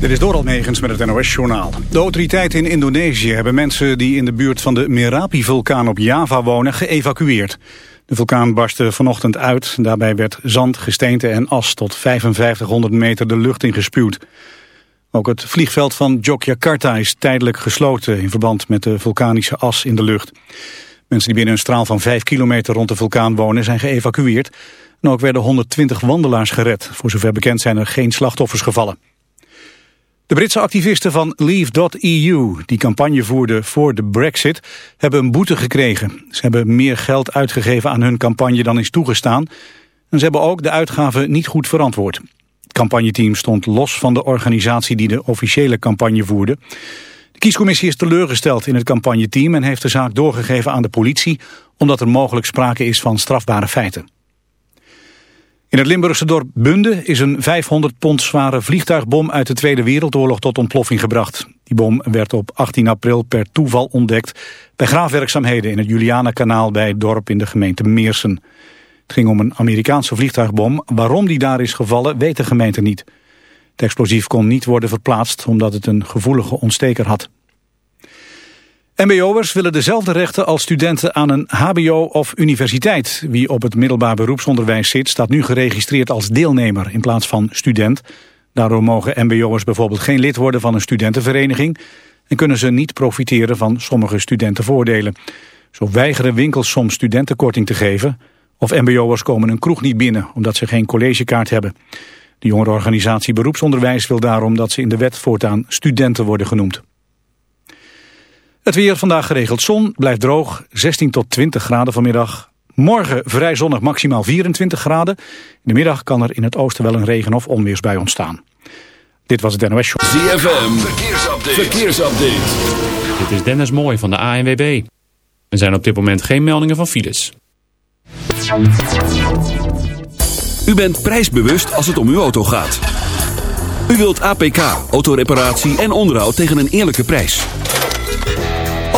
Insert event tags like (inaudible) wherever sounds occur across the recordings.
Dit is Doral Megens met het NOS-journaal. De autoriteiten in Indonesië hebben mensen die in de buurt van de Merapi-vulkaan op Java wonen geëvacueerd. De vulkaan barstte vanochtend uit. Daarbij werd zand, gesteente en as tot 5500 meter de lucht ingespuwd. Ook het vliegveld van Yogyakarta is tijdelijk gesloten in verband met de vulkanische as in de lucht. Mensen die binnen een straal van 5 kilometer rond de vulkaan wonen zijn geëvacueerd. En ook werden 120 wandelaars gered. Voor zover bekend zijn er geen slachtoffers gevallen. De Britse activisten van Leave.eu, die campagne voerden voor de brexit, hebben een boete gekregen. Ze hebben meer geld uitgegeven aan hun campagne dan is toegestaan. En ze hebben ook de uitgaven niet goed verantwoord. Het campagneteam stond los van de organisatie die de officiële campagne voerde. De kiescommissie is teleurgesteld in het campagneteam en heeft de zaak doorgegeven aan de politie, omdat er mogelijk sprake is van strafbare feiten. In het Limburgse dorp Bunde is een 500 pond zware vliegtuigbom uit de Tweede Wereldoorlog tot ontploffing gebracht. Die bom werd op 18 april per toeval ontdekt bij graafwerkzaamheden in het Julianakanaal bij het dorp in de gemeente Meersen. Het ging om een Amerikaanse vliegtuigbom. Waarom die daar is gevallen weet de gemeente niet. Het explosief kon niet worden verplaatst omdat het een gevoelige ontsteker had. MBO'ers willen dezelfde rechten als studenten aan een hbo of universiteit. Wie op het middelbaar beroepsonderwijs zit, staat nu geregistreerd als deelnemer in plaats van student. Daardoor mogen mbo'ers bijvoorbeeld geen lid worden van een studentenvereniging... en kunnen ze niet profiteren van sommige studentenvoordelen. Zo weigeren winkels soms studentenkorting te geven... of mbo'ers komen een kroeg niet binnen omdat ze geen collegekaart hebben. De jongerenorganisatie Beroepsonderwijs wil daarom dat ze in de wet voortaan studenten worden genoemd. Het weer vandaag geregeld zon, blijft droog, 16 tot 20 graden vanmiddag. Morgen vrij zonnig, maximaal 24 graden. In de middag kan er in het oosten wel een regen- of onweersbui ontstaan. Dit was het NOS Show. ZFM, verkeersupdate. verkeersupdate. Dit is Dennis Mooij van de ANWB. Er zijn op dit moment geen meldingen van files. U bent prijsbewust als het om uw auto gaat. U wilt APK, autoreparatie en onderhoud tegen een eerlijke prijs.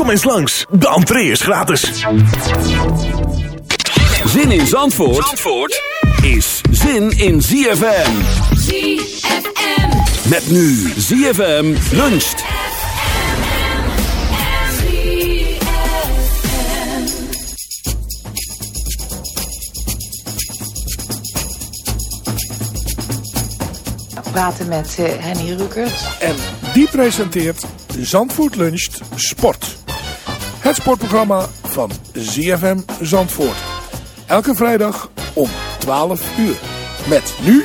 Kom eens langs, de entree is gratis. Zin in Zandvoort, Zandvoort is zin in ZFM. ZFM. Met nu ZFM luncht. praten met uh, Henny Rukert. En die presenteert Zandvoort Luncht Sport. Het sportprogramma van ZFM Zandvoort. Elke vrijdag om 12 uur. Met nu...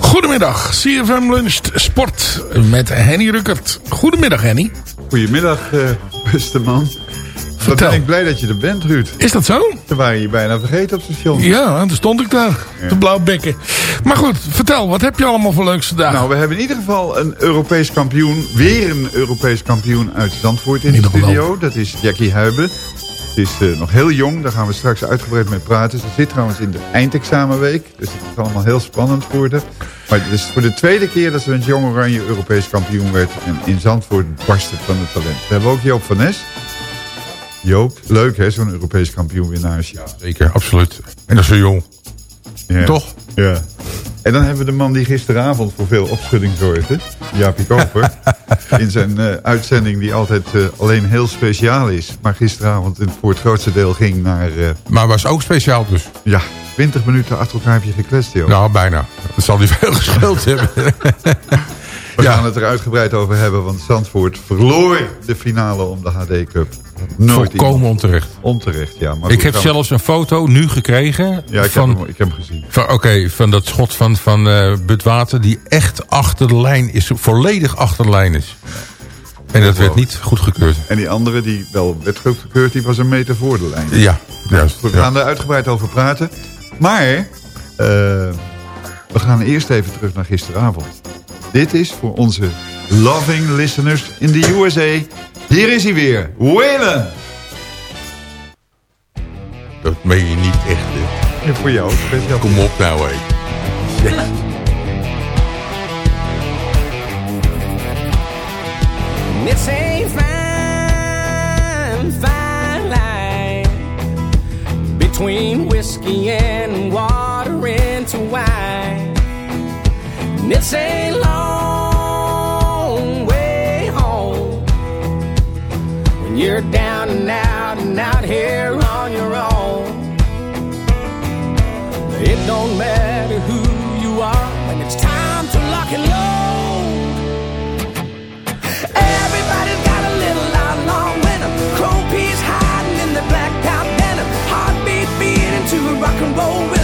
Goedemiddag, CFM Luncht Sport met Henny Ruckert. Goedemiddag Henny. Goedemiddag, uh, beste man. Wat ben ik blij dat je er bent, Ruud. Is dat zo? Ze waren je bijna vergeten op het station. Ja, dan stond ik daar. Ja. De blauw bekken. Maar goed, vertel, wat heb je allemaal voor leuks vandaag? Nou, we hebben in ieder geval een Europees kampioen. Weer een Europees kampioen uit Zandvoort in de studio. Dat is Jackie Huiben. Ze is uh, nog heel jong, daar gaan we straks uitgebreid mee praten. Ze zit trouwens in de eindexamenweek. Dus het is allemaal heel spannend voor haar. Maar het is voor de tweede keer dat ze met Jong Oranje Europees kampioen werd. En in Zandvoort barst het van het talent. We hebben ook Joop van Nes. Joop, leuk hè, zo'n Europees kampioenwinnaars. Zeker, absoluut. En dat is zo jong. Ja. Toch? Ja. En dan hebben we de man die gisteravond voor veel opschudding zorgde. Jaapie Koper. (laughs) in zijn eh, uitzending die altijd eh, alleen heel speciaal is. Maar gisteravond voor het grootste deel ging naar... eh, Maar was ook speciaal dus. ja, 20 minuten achter elkaar heb je gekletst, joh. Nou, bijna. Dat zal niet (laughs) veel gespeeld hebben. (laughs) We ja. gaan het er uitgebreid over hebben, want Zandvoort verloor de finale om de HD Cup. Nooit Volkomen iemand- onterecht. onterecht, ja. Maar Ik heb zelfs een foto nu gekregen. Ja, ik, van, heb hem, ik heb hem gezien. Oké, van dat schot van, van Butwater die echt achter de lijn is. Volledig achter de lijn is. En dat werd niet goedgekeurd. En die andere, die wel werd goedgekeurd, die was een meter voor de lijn. Ja, juist. Goed, we Ja. gaan er uitgebreid over praten. Maar eh, we gaan eerst even terug naar gisteravond. Dit is voor onze loving listeners in de USA. Hier is hij weer, Waylon. Dat meen je niet echt. hè. En voor jou, speciaal. Kom op nou, hé. It's a fine, fine line between whiskey and water into wine. And it's a long way home when you're down and out and out here on your own. It don't matter who you are when it's time to lock and load. Everybody's got a little hiding in the. Heartbeat a rock and roll rhythm,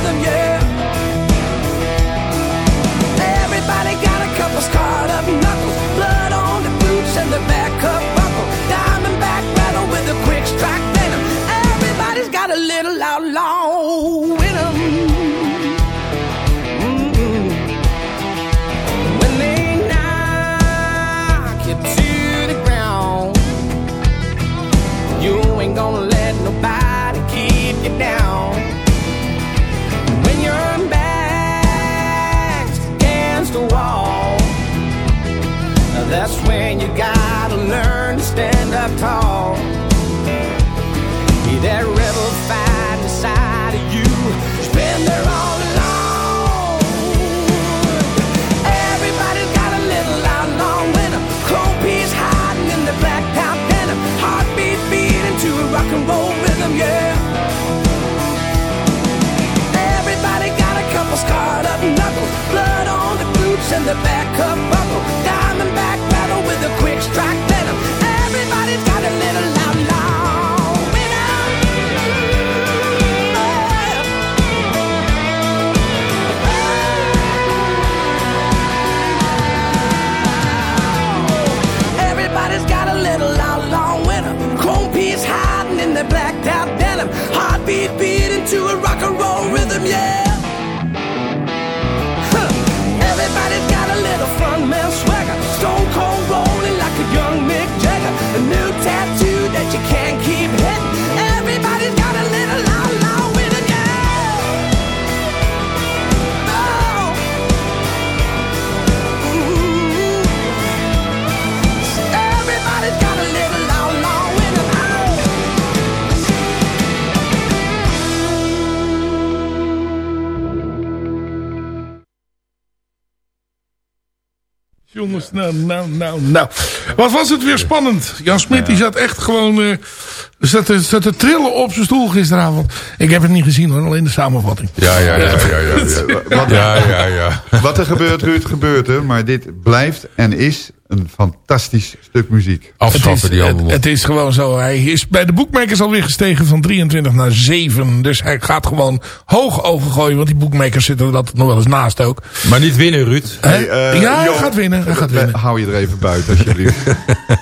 nou, nou, nou, nou. Wat was het weer spannend. Jan Smit die zat echt gewoon... eh zat, te, zat te trillen op zijn stoel gisteravond. Ik heb het niet gezien hoor, alleen de samenvatting. Ja, ja, ja, ja, ja. Ja, (laughs) Wat, ja, ja. ja. wat er gebeurt, Ruud, gebeurt er. Maar dit blijft en is een fantastisch stuk muziek. Het is, Afschaffen die het, allemaal. het is gewoon zo. Hij is bij de boekmakers alweer gestegen van 23 naar 7. Dus hij gaat gewoon hoog overgooien. Want die boekmakers zitten er altijd nog wel eens naast ook. Maar niet winnen, Ruud. Hey, eh, ja, hij gaat winnen. Hij gaat winnen. Hou je er even buiten, alsjeblieft.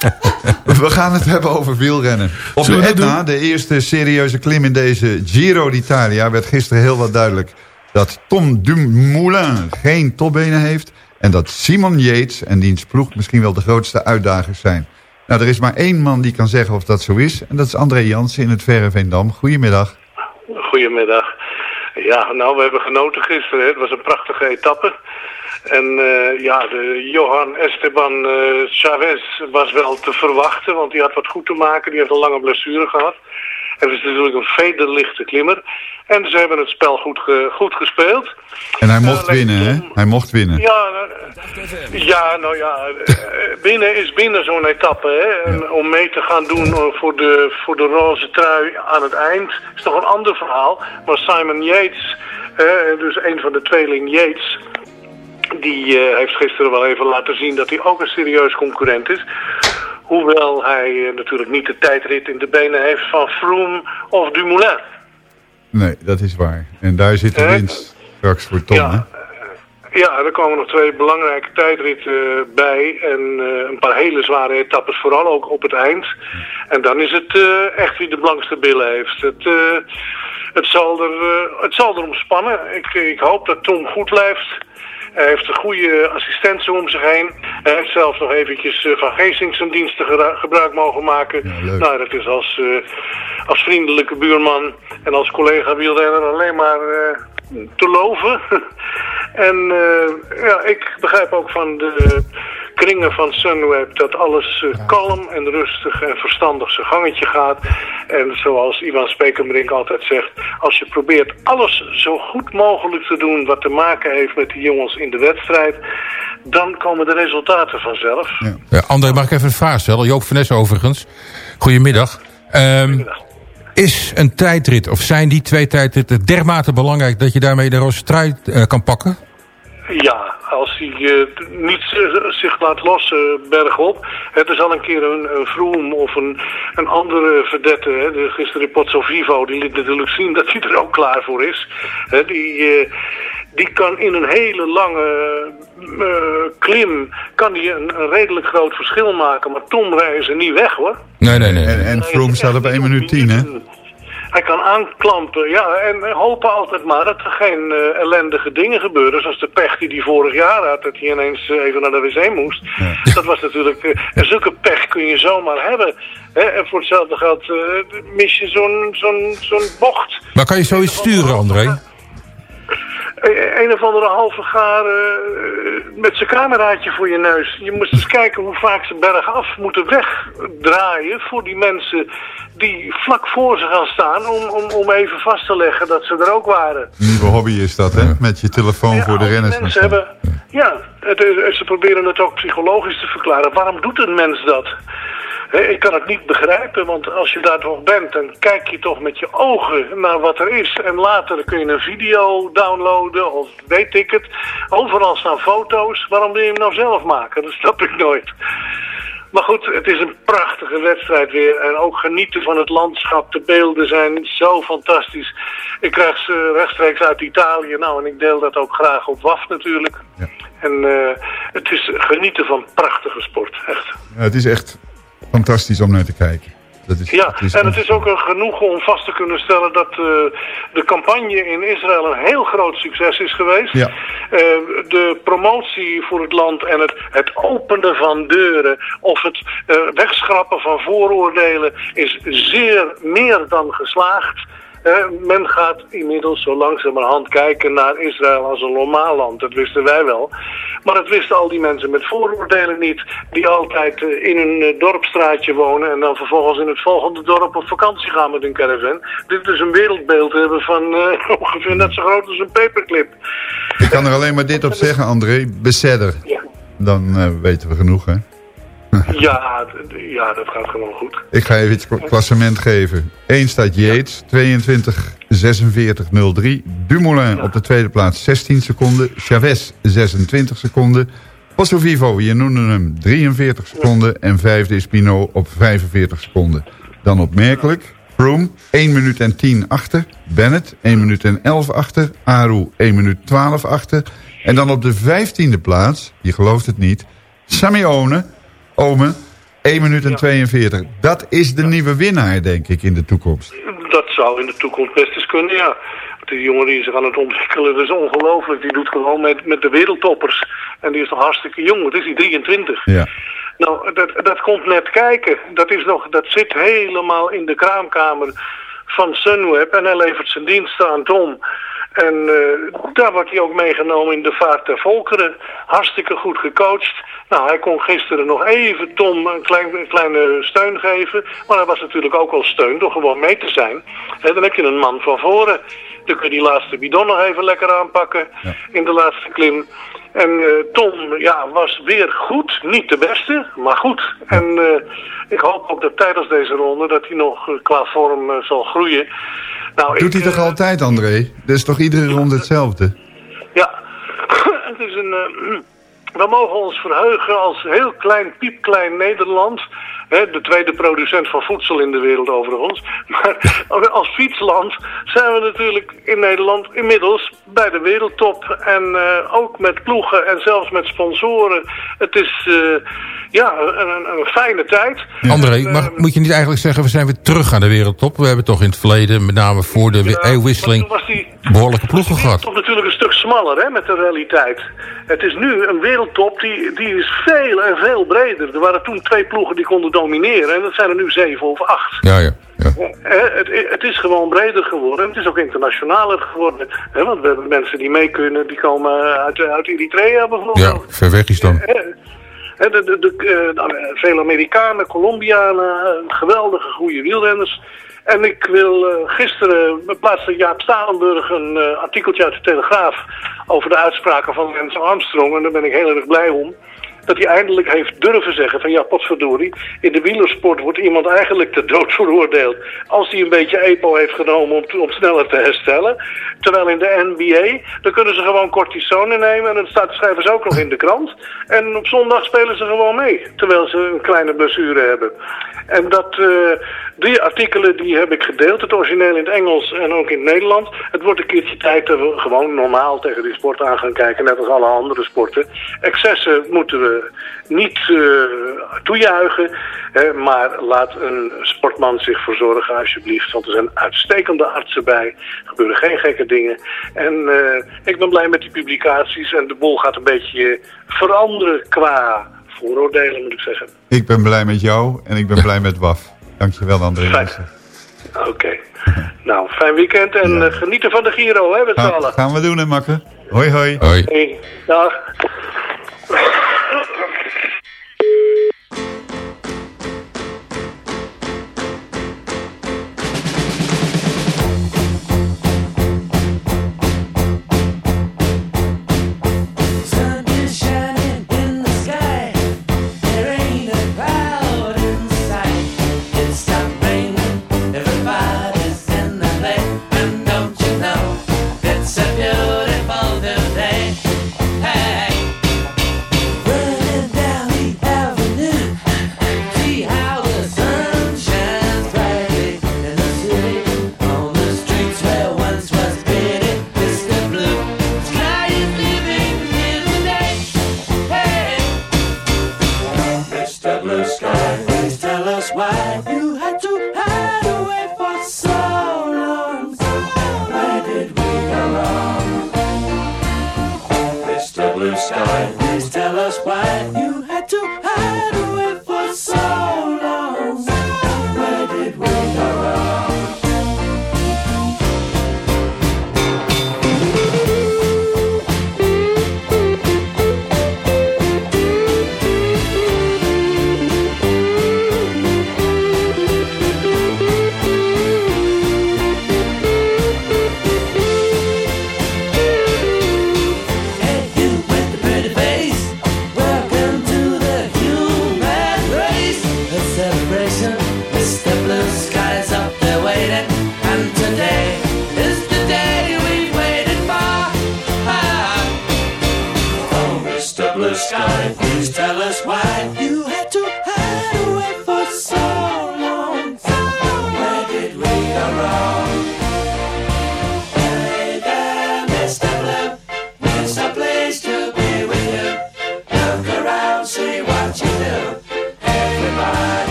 (laughs) we gaan het hebben over wielrennen. Op de dat Etna, de eerste serieuze klim in deze Giro d'Italia... werd gisteren heel wat duidelijk dat Tom Dumoulin geen topbenen heeft... en dat Simon Yates en diens ploeg misschien wel de grootste uitdagers zijn. Nou, er is maar één man die kan zeggen of dat zo is... en dat is André Jansen in het Verre Veendam. Goedemiddag. Goedemiddag. Ja, nou, we hebben genoten gisteren. Hè. Het was een prachtige etappe. En uh, ja, de Johan Esteban uh, Chavez was wel te verwachten, want die had wat goed te maken. Die heeft een lange blessure gehad. Het is natuurlijk een vederlichte klimmer. En ze hebben het spel goed, ge, goed gespeeld. En hij mocht uh, winnen, hè? Hij mocht winnen. Ja, ja nou ja, binnen is binnen zo'n etappe, hè? En om mee te gaan doen voor de, voor de roze trui aan het eind is toch een ander verhaal. Maar Simon Yates, dus een van de tweeling Yates die heeft gisteren wel even laten zien dat hij ook een serieus concurrent is. Hoewel hij uh, natuurlijk niet de tijdrit in de benen heeft van Froome of Dumoulin. Nee, dat is waar. En daar zit de winst straks voor Tom, ja. hè? Ja, er komen nog twee belangrijke tijdritten bij. En uh, een paar hele zware etappes, vooral ook op het eind. En dan is het uh, echt wie de blankste billen heeft. Het, het, zal, er, het zal erom spannen. Ik, ik hoop dat Tom goed blijft. Hij heeft een goede assistenten om zich heen. Hij heeft zelfs nog eventjes uh, van Geesink zijn diensten gebruik mogen maken. Ja, nou, dat is als, uh, als vriendelijke buurman en als collega wielrenner alleen maar uh, te loven. (laughs) en ja, ik begrijp ook van de kringen van Sunweb dat alles uh, kalm en rustig en verstandig zijn gangetje gaat. En zoals Ivan Spekerbrink altijd zegt, als je probeert alles zo goed mogelijk te doen wat te maken heeft met die jongens in de wedstrijd, dan komen de resultaten vanzelf. Ja. Ja, André, mag ik even een vraag stellen? Joop van Ness overigens. Goedemiddag. Um, Goedemiddag. Is een tijdrit, of zijn die twee tijdritten dermate belangrijk dat je daarmee de roze trui uh, kan pakken? Ja, als hij uh, niet zich laat lossen bergop. Het is al een keer een, een Vroom of een, een andere verdette. Hè. De, gisteren Vivo, die liet natuurlijk zien dat hij er ook klaar voor is. Hè, die, die kan in een hele lange uh, klim kan die een, een, redelijk groot verschil maken. Maar Tom rijdt ze niet weg hoor. Nee, nee, nee. En, en Vroom staat op 1 minuut 10 hè? Hij kan aanklampen, ja, en hopen altijd maar dat er geen uh, ellendige dingen gebeuren. Zoals de pech die hij vorig jaar had, dat hij ineens uh, even naar de wc moest. Ja. Dat was natuurlijk, uh, en zulke pech kun je zomaar hebben. Hè? En voor hetzelfde geld mis je zo'n zo'n zo'n bocht. Maar kan je zoiets sturen, André? Een of andere halve gaar uh, met zijn cameraatje voor je neus. Je moest eens kijken hoe vaak ze bergaf moeten wegdraaien voor die mensen die vlak voor ze gaan staan om, om, om even vast te leggen dat ze er ook waren. Nieuwe hobby is dat, hè? Met je telefoon ja, voor de renners. Mensen hebben, ja, het, ze proberen het ook psychologisch te verklaren. Waarom doet een mens dat? Ik kan het niet begrijpen, want als je daar toch bent, dan kijk je toch met je ogen naar wat er is. En later kun je een video downloaden of weet ik het. Overal staan foto's. Waarom wil je hem nou zelf maken? Dat snap ik nooit. Maar goed, het is een prachtige wedstrijd weer. En ook genieten van het landschap. De beelden zijn zo fantastisch. Ik krijg ze rechtstreeks uit Italië. Nou, en ik deel dat ook graag op WAF natuurlijk. Ja. En uh, het is genieten van prachtige sport, echt. Ja, het is echt fantastisch om naar te kijken. Dat is, ja, is en het is ook een genoegen om vast te kunnen stellen dat uh, de campagne in Israël een heel groot succes is geweest. Ja. Uh, de promotie voor het land en het, het openen van deuren of het uh, wegschrappen van vooroordelen is zeer meer dan geslaagd. Uh, men gaat inmiddels zo langzamerhand kijken naar Israël als een normaal land. Dat wisten wij wel. Maar dat wisten al die mensen met vooroordelen niet. Die altijd uh, in een uh, dorpstraatje wonen en dan vervolgens in het volgende dorp op vakantie gaan met hun caravan. Dit is een wereldbeeld hebben van (laughs) ongeveer net zo groot als een paperclip. Ik kan er alleen maar dit op zeggen, André. Besedder. Ja. Dan weten we genoeg, hè? (laughs) Ja, ja, dat gaat gewoon goed. Ik ga even het klassement geven. 1 staat Yates, 22, 46, 03. Dumoulin ja. op de tweede plaats 16 seconden. Chavez 26 seconden. Posso Vivo, je noemde hem 43 seconden. En vijfde is Pinot op 45 seconden. Dan opmerkelijk. Froome 1 minuut en 10 achter. Bennett 1 minuut en 11 achter. Aru 1 minuut 12 achter. En dan op de vijftiende plaats, je gelooft het niet... Samione Ome, 1 minuut en ja. 42. Dat is de ja. nieuwe winnaar, denk ik, in de toekomst. Dat zou in de toekomst best eens kunnen, ja. Die jongen die zich aan het ontwikkelen, dat is ongelooflijk. Die doet gewoon met, met de wereldtoppers. En die is nog hartstikke jong, wat is die, 23. Ja. Nou, dat, dat komt net kijken. Dat, is nog, dat zit helemaal in de kraamkamer van Sunweb. En hij levert zijn diensten aan Tom. En uh, daar wordt hij ook meegenomen in de vaart der volkeren. Hartstikke goed gecoacht. Nou, hij kon gisteren nog even Tom een, klein, een kleine steun geven. Maar hij was natuurlijk ook al steun door gewoon mee te zijn. En dan heb je een man van voren. Dan kun je die laatste bidon nog even lekker aanpakken in de laatste klim. En uh, Tom ja, was weer goed. Niet de beste, maar goed. En uh, ik hoop ook dat tijdens deze ronde dat hij nog uh, qua vorm zal groeien. Nou, Doet ik, hij toch altijd, André? Dat is toch iedere ronde hetzelfde? Ja, (laughs) het is een... we mogen ons verheugen als heel klein, piepklein Nederland de tweede producent van voedsel in de wereld overigens. (laughs) Maar als fietsland zijn we natuurlijk in Nederland inmiddels bij de wereldtop. En uh, ook met ploegen en zelfs met sponsoren. Het is uh, ja, een, een, fijne tijd. André, en, mag, moet je niet eigenlijk zeggen we zijn weer terug aan de wereldtop? We hebben toch in het verleden, met name voor de ja, eeuwwisseling, behoorlijke ploegen gehad. Het is natuurlijk een stuk smaller hè, met de realiteit. Het is nu een wereldtop die, die is veel en veel breder. Er waren toen twee ploegen die konden domineren. En dat zijn er nu zeven of acht. Ja, ja. ja. Het, het, is gewoon breder geworden. Het is ook internationaler geworden. Want we hebben mensen die mee kunnen. Die komen uit, uit Eritrea bijvoorbeeld. Ja, ver weg is dan. De, de, de, de, veel Amerikanen, Colombianen, geweldige goede wielrenners. En ik wil uh, gisteren plaatste Jaap Stalenburg een uh, artikeltje uit de Telegraaf over de uitspraken van Lance Armstrong. En daar ben ik heel erg blij om dat hij eindelijk heeft durven zeggen van ja, potverdorie, in de wielersport wordt iemand eigenlijk te dood (laughs) veroordeeld als hij een beetje EPO heeft genomen om, om sneller te herstellen. Terwijl in de NBA, dan kunnen ze gewoon cortisone nemen en dan staat, schrijven ze ook nog in de krant. En op zondag spelen ze gewoon mee, terwijl ze een kleine blessure hebben. En dat, uh, die artikelen die heb ik gedeeld, het origineel in het Engels en ook in het Nederland. Het wordt een keertje tijd dat we gewoon normaal tegen die sport aan gaan kijken, net als alle andere sporten. Excessen moeten we niet uh, toejuichen, hè, maar laat een sportman zich verzorgen alsjeblieft. Want er zijn uitstekende artsen bij, er gebeuren geen gekke dingen. En uh, ik ben blij met die publicaties en de boel gaat een beetje veranderen qua vooroordelen moet ik zeggen. Ik ben blij met jou en ik ben blij met WAF. Dankjewel André. Oké. Okay. (laughs) nou, fijn weekend en ja. genieten van de Giro, hè, met z'n allen. Gaan we doen, hè, Makke. Hoi, hoi. Hoi. Hey, dag.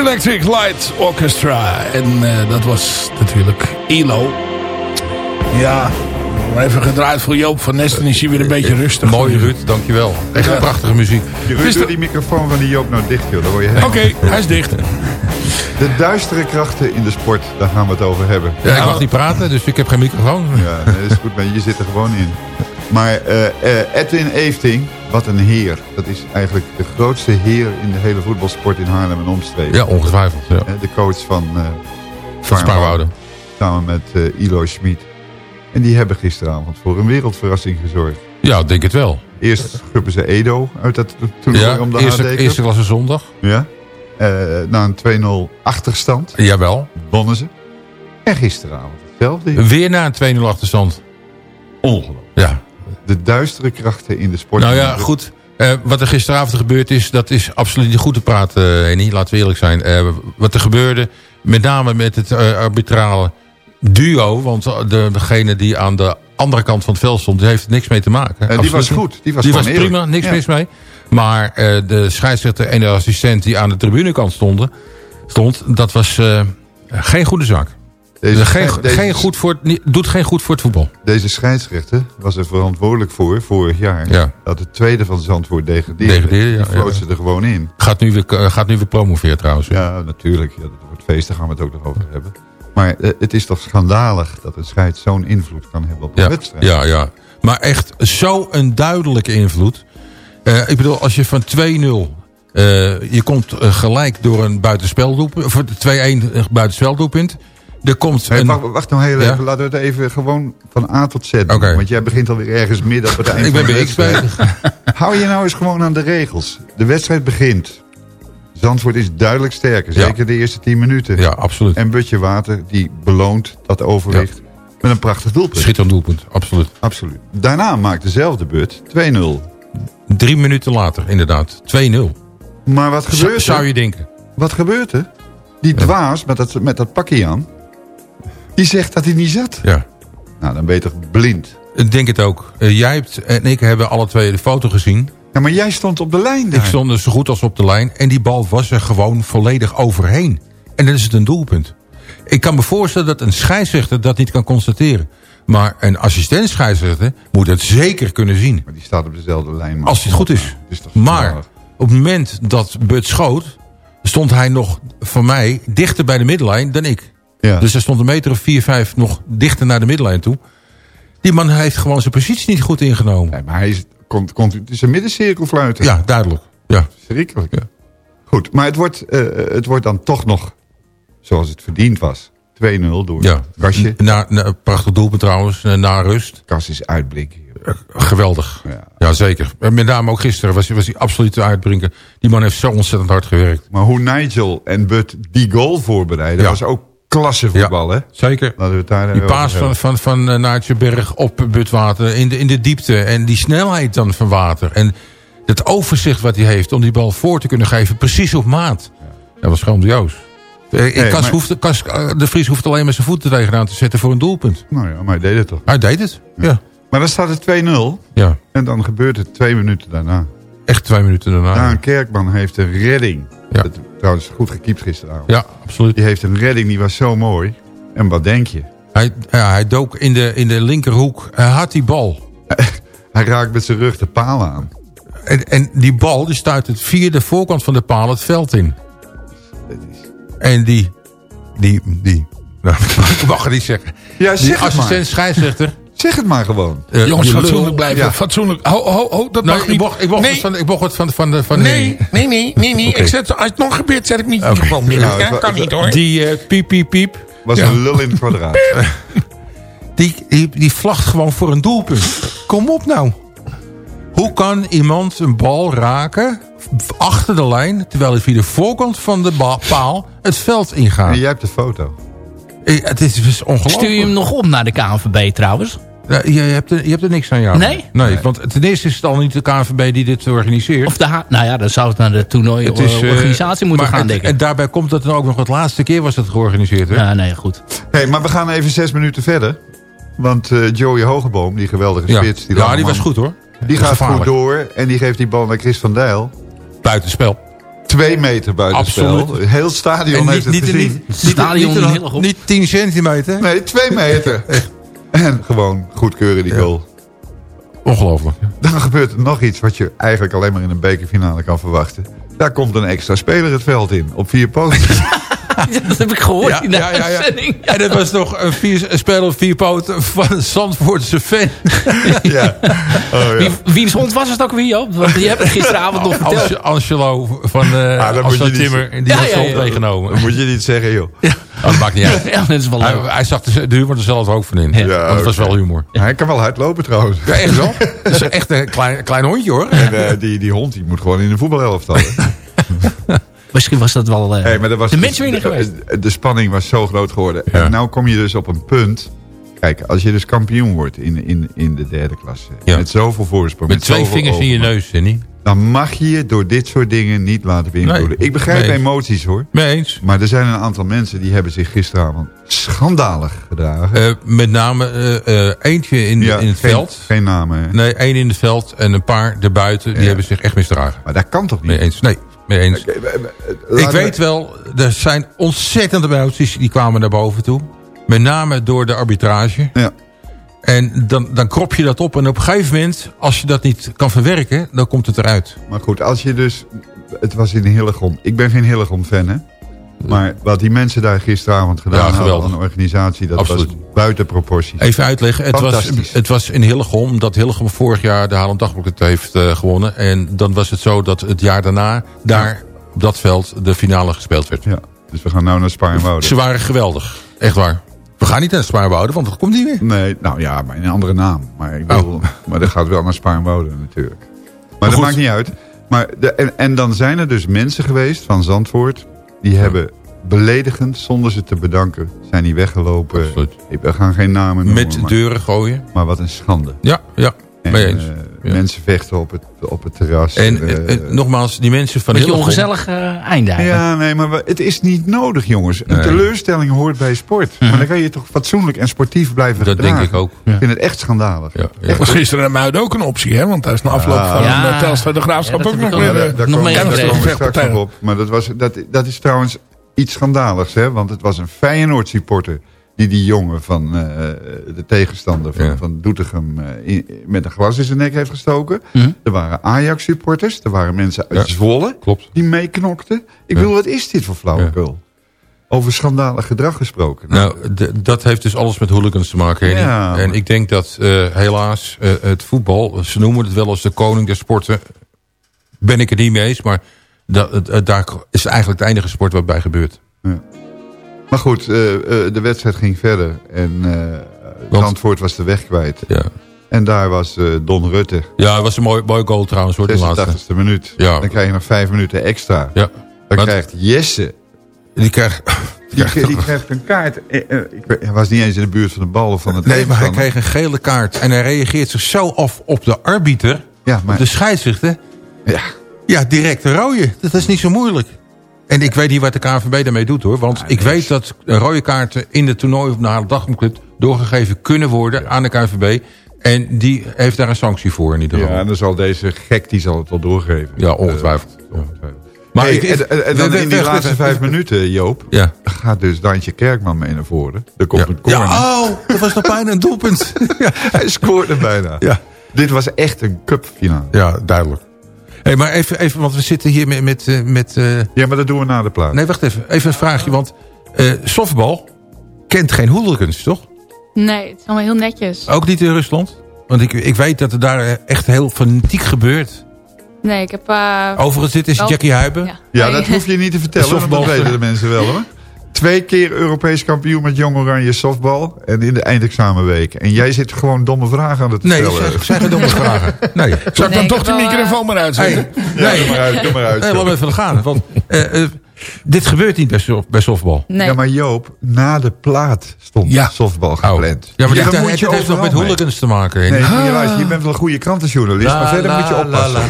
Electric Light Orchestra. En eh, dat was natuurlijk ELO. Ja, even gedraaid voor Joop van Nesten. Is hij weer een beetje rustig. Mooi Ruud, dankjewel. Echt Ja. prachtige muziek. Je Ruud, doe die microfoon van die Joop nou dicht, joh. Daar word je helemaal- Oké, hij is dicht. De duistere krachten in de sport, daar gaan we het over hebben. Ja, ik mag niet praten, dus ik heb geen microfoon. Ja, nee, dat is goed, maar je zit er gewoon in. Maar eh, eh, Edwin Eefting, wat een heer. Dat is eigenlijk de grootste heer in de hele voetbalsport in Haarlem en omstreken. Ja, ongetwijfeld. Ja. Eh, De coach van, eh Van Spaarwouden. Samen met eh Ilo Schmid. En die hebben gisteravond voor een wereldverrassing gezorgd. Ja, denk het wel. Eerst gruppen ze Edo uit dat toernooi Ja, om de eerste, Cup. eerste klasse zondag. Ja. Eh, na een 2-0 achterstand Jawel. wonnen ze. En gisteravond hetzelfde. Weer na een 2-0 achterstand. Ongelooflijk. De duistere krachten in de sport. Nou ja, goed. Eh, wat er gisteravond gebeurd is, dat is absoluut niet goed te praten, uh, Henny. Laten we eerlijk zijn. Eh, wat er gebeurde, met name met het uh, arbitrale duo. Want de, degene die aan de andere kant van het veld stond, die heeft niks mee te maken. En die was goed. Die was, die was prima, niks ja. mis mee. Maar de scheidsrechter en de assistent die aan de tribunekant stonden, stond, dat was geen goede zaak. Deze, geen, deze, geen goed voor het, doet geen goed voor het voetbal. Deze scheidsrechter was er verantwoordelijk voor vorig jaar. Ja. Dat het tweede van Zandvoort degradeerde. degradeerde ja, Die vloot ze er gewoon in. Gaat nu weer, gaat nu weer promoveren trouwens. Ja, natuurlijk. Ja, dat wordt feest, daar gaan we het ook nog over hebben. Maar uh, het is toch schandalig dat een scheids zo'n invloed kan hebben op een ja, wedstrijd. Ja, ja. Maar echt zo'n duidelijke invloed. Uh, ik bedoel, als je van 2-0... Uh, je komt gelijk door een buitenspeldoelpunt... of 2-1 buitenspeldoelpunt... Er komt hey, een... wacht, wacht nou heel even. Laten we het even gewoon van A tot Z doen. Okay. Want jij begint alweer ergens midden op het eind Ik ben van de bij X bezig. (laughs) Hou je nou eens gewoon aan de regels. De wedstrijd begint. Zandvoort is duidelijk sterker. Zeker ja. de eerste 10 minuten. Ja, absoluut. En Butje Water die beloont dat overwicht ja. met een prachtig doelpunt. Schitterend doelpunt, absoluut. Absoluut. Daarna maakt dezelfde But 2-0. Drie minuten later, inderdaad. 2-0. Maar wat gebeurt er? Zou je denken. Wat gebeurt er? Die dwaas met dat, met dat pakje aan... Die zegt dat hij niet zat. Ja. Nou, dan ben je toch blind? Ik denk het ook. Uh, jij hebt, en ik hebben alle twee de foto gezien. Ja, maar jij stond op de lijn daar. Ik stond dus zo goed als op de lijn. En die bal was er gewoon volledig overheen. En dan is het een doelpunt. Ik kan me voorstellen dat een scheidsrechter dat niet kan constateren. Maar een assistent scheidsrechter moet het zeker kunnen zien. Maar die staat op dezelfde lijn. Man. Als het goed is. is maar op het moment dat Bud schoot... stond hij nog voor mij dichter bij de middenlijn dan ik. Ja. Dus hij stond een meter of vier, vijf nog dichter naar de middenlijn toe. Die man heeft gewoon zijn positie niet goed ingenomen. Nee, maar hij is, komt, komt, het is een middencirkel fluiten. Ja, duidelijk. Ja. Schrikkelijk. Ja. Goed, maar het wordt, uh, het wordt dan toch nog zoals het verdiend was. 2-0 door ja. Kastje. Na, na, prachtig doelpunt trouwens, na rust. Kast is uitblik. Uh, geweldig. Ja. ja. zeker. Met name ook gisteren was, was hij absoluut te uitblinken. Die man heeft zo ontzettend hard gewerkt. Maar hoe Nigel en Bud die goal voorbereiden, ja. was ook klasse voetbal, ja, hè? Zeker. Die paas van, van, van uh, Naartje Berg op Budwater in de, in de diepte. En die snelheid dan van Water. En het overzicht wat hij heeft om die bal voor te kunnen geven. Precies op maat. Dat was grandioos. Nee, Kas maar... hoeft, Kas, de Vries hoeft alleen maar zijn voeten tegenaan te zetten voor een doelpunt. Nou ja, maar hij deed het toch? Hij deed het, ja. ja. Maar dan staat het 2-0. Ja. En dan gebeurt het twee minuten daarna. Echt twee minuten daarna. Daan Kerkman heeft een redding. Ja. Dat, trouwens, goed gekiept gisteravond. Ja, absoluut. Die heeft een redding, die was zo mooi. En wat denk je? Hij, ja, hij dook in de, in de linkerhoek. Hij had die bal. (laughs) hij raakt met zijn rug de paal aan. En, en die bal die stuit het via de voorkant van de paal het veld in. En die... Die... die (laughs) nou, ik mag het niet zeggen. Ja, die assistent scheidsrechter... Zeg het maar gewoon. Uh, Jongens, fatsoenlijk blijven. Ja. Fatsoenlijk. Ho, ho, ho, dat nou, mag niet. Ik mocht, ik mocht nee. van, ik mocht wat van, van, de, van nee, nee, nee, nee, nee. Okay. Ik zet, als het nog gebeurt, zet ik niet okay. gewoon meer. Nou, ja, kan niet hoor. Die uh, piep, piep, piep. Was ja. een lul in het kwadraat. (laughs) die, die, die vlacht gewoon voor een doelpunt. Kom op nou. Hoe kan iemand een bal raken achter de lijn... terwijl hij via de voorkant van de paal het veld ingaat? Jij hebt de foto. Het is dus ongelooflijk. Stuur je hem nog op naar de KNVB trouwens? Ja, je, hebt er, je hebt er niks aan jou. Nee? nee? want ten eerste is het al niet de KNVB die dit organiseert. Of de H nou ja, dan zou het naar de toernooiorganisatie uh, moeten gaan, het, denk ik. En daarbij komt dat dan ook nog het laatste keer was het georganiseerd. Hè? Ja, nee, goed. hey, maar we gaan even zes minuten verder. Want uh, Joey Hogeboom, die geweldige ja. spits... Die, ja, die was goed hoor. Die gaat gevaarlijk. goed door en die geeft die bal naar Chris van Dijl. Buitenspel. twee meter buitenspel. Absoluut. Heel het stadion heeft het gezien. Niet, Stadion niet, niet, Hillegom. niet 10 centimeter. Nee, twee meter. En gewoon goedkeuren die goal. Ongelooflijk. Dan gebeurt er nog iets wat je eigenlijk alleen maar in een bekerfinale kan verwachten. Daar komt een extra speler het veld in, op vier poten. (laughs) (laughs) Dat heb ik gehoord Ja, in de ja, ja, ja. uitzending. En dat was nog een, vier, een speler op vier poten van een Zandvoortse fan. (laughs) ja. Oh, ja. Wie, wiens hond was het ook weer, Joop? Want die heb ik gisteravond nog verteld. Angelo- Angelo van uh, Ah, dat moet je niet Timmer. Die Ja, had ja, zijn ja. hond meegenomen. Dat moet je niet zeggen, joh. Oh, dat maakt niet uit. (laughs) Ja, dat is wel Hij, leuk. hij zag de, de humor er zelf ook van in. Ja. Want het was wel humor. Hij kan wel hardlopen trouwens. Ja, echt wel. Het is echt een klein, klein hondje hoor. En eh, die, die hond die moet gewoon in een voetbalelftal. Misschien was dat wel eh, Hey, maar dat was de dus- mensenwinner geweest. De, de spanning was zo groot geworden. Ja. En nou kom je dus op een punt. Kijk, als je dus kampioen wordt in, in, in de derde klasse. Ja. Met zoveel voorsprong. Met twee vingers in je neus, Cindy. Dan mag je je door dit soort dingen niet laten beïnvloeden. Nee. Ik begrijp Nee. emoties hoor. Mee eens. Maar er zijn een aantal mensen die hebben zich gisteravond schandalig gedragen. Eh, met name eh, eh, eentje in, Ja, in het geen, veld. Geen namen. hè. Nee, één in het veld en een paar erbuiten. Die hebben zich echt misdragen. Maar dat kan toch niet? Mee eens. Nee, mee eens. We- Ik we- weet wel, er zijn ontzettende emoties die kwamen naar boven toe. Met name door de arbitrage. Ja. En dan, dan krop je dat op. En op een gegeven moment, als je dat niet kan verwerken, dan komt het eruit. Maar goed, als je dus... Het was in Hillegom. Ik ben geen Hillegom-fan, hè? Maar wat die mensen daar gisteravond gedaan Ja, hebben aan de organisatie... dat Absoluut. was buiten proporties. Even uitleggen. Het was, het was in Hillegom, omdat Hillegom vorig jaar de Haarlem Dagblad het heeft eh, gewonnen. En dan was het zo dat het jaar daarna daar op dat veld de finale gespeeld werd. Ja, dus we gaan nou naar Spaarnwoude. Ze waren geweldig. Echt waar. We gaan niet naar Spaarwouden, want dat komt niet meer. Nee, nou ja, maar in een andere naam. Maar, ik bedoel, Oh. (laughs) maar dat gaat wel naar Spaarnwoude natuurlijk. Maar, dat maakt niet uit. Maar de, en, en dan zijn er dus mensen geweest van Zandvoort... die hebben beledigend, zonder ze te bedanken... zijn die weggelopen. Absoluut. Ik- We gaan geen namen noemen. Met deuren gooien. maar wat een schande. Ja, ja. En, Mee eens. eh, Ja. Mensen vechten op het, op het terras. En eh, eh, eh, nogmaals, die mensen van Beetje Hillegom... ongezellig einde eigenlijk. Ja, nee, maar we- het is niet nodig, jongens. Een Nee. teleurstelling hoort bij sport. Maar dan kan je toch fatsoenlijk en sportief blijven Dat gedragen. denk ik ook. Ik vind het echt schandalig. Ja, ja. Echt was gisteren in Muiden ook een optie, hè? Want daar is na afloop van Ja. Telstar de Graafschap ook nog weer... eh, daar nog komen, mee daar op. Maar dat, was, dat, dat is trouwens iets schandaligs, hè? Want het was een Feyenoord supporter die die jongen van eh, de tegenstander van, Ja. van Doetinchem eh, in- met een glas in zijn nek heeft gestoken. Mhm. Er waren Ajax supporters, er waren mensen uit Ja. Zwolle Klopt. die meeknokten. Ik Ja. bedoel, wat is dit voor flauwekul? Over schandalig gedrag gesproken. Nou, dat heeft dus alles met hooligans te maken. Ja, en ik denk dat eh, helaas het voetbal, ze noemen het wel als de koning der sporten. Ben ik het niet mee eens, maar het- daar is eigenlijk de enige sport wat bij gebeurt. Maar goed, eh, eh, de wedstrijd ging verder. En eh Zandvoort was de weg kwijt. Ja, En daar was Don Rutte, ja het was een mooi, mooi goal trouwens, hoor, de laatste. 86e minuut. Ja. Dan krijg je nog vijf minuten extra. Ja. Dan Maar- krijgt Jesse, Die krijgt... (laughs) die, die krijgt een kaart. Hij was niet eens in de buurt van de bal of van het Nee, maar hij kreeg een gele kaart. En hij reageert zich zo af op de arbiter, Ja, maar op de scheidsrechter. ja, Ja, direct rode. Dat is niet zo moeilijk. En ik weet niet wat de KNVB daarmee doet hoor. Want ik weet dat rode kaarten in de toernooi of naar de dagclub doorgegeven kunnen worden aan de KNVB. En die heeft daar een sanctie voor in ieder ja, geval. en dan zal deze gek die zal het wel doorgeven. Ja, ongetwijfeld. Eh, ongetwijfeld. Maar Hey, ik- ik- en, dan in die laatste vijf minuten, Joop, Ja. gaat dus Dantje Kerkman mee naar voren. Er komt Ja. een corner. ja, oh, dat was nog bijna een doelpunt. (laughs) ja. Hij scoorde bijna. Ja. Dit was echt een cupfinale. ja, duidelijk. Hey, maar even, even, want we zitten hier met... met, eh, met eh, Ja, maar dat doen we na de plaat. nee, wacht even. Even een vraagje, want eh softbal kent geen hooligans, toch? Nee, het is allemaal heel netjes. Ook niet in Rusland? Want ik, ik weet dat er daar echt heel fanatiek gebeurt. Nee, ik heb... eh, Overigens, dit is Jackie Huiben. Ja, Ja, Nee. dat hoef je niet te vertellen, want dat Softbal. weten de mensen wel hoor. Twee keer Europees kampioen met Jong Oranje softbal. En in de eindexamenweek. En jij zit gewoon domme vragen aan het Nee, stellen. zeg, zeg geen domme (laughs) vragen. Nee. Zal ik Nee, dan toch de eh, microfoon maar uitzetten? Hey, Ja, doe maar uit, doe maar uit. Nee, laat me even gaan. Want, eh, eh, dit gebeurt niet bij, soft- bij softbal. Nee. Ja, maar Joop, na de plaat stond Ja. softbal gepland. Ja, maar Ja, dit, moet je heeft nog met hooligans te maken. Nee, moet je je bent wel een goede krantenjournalist, maar verder moet je oppassen.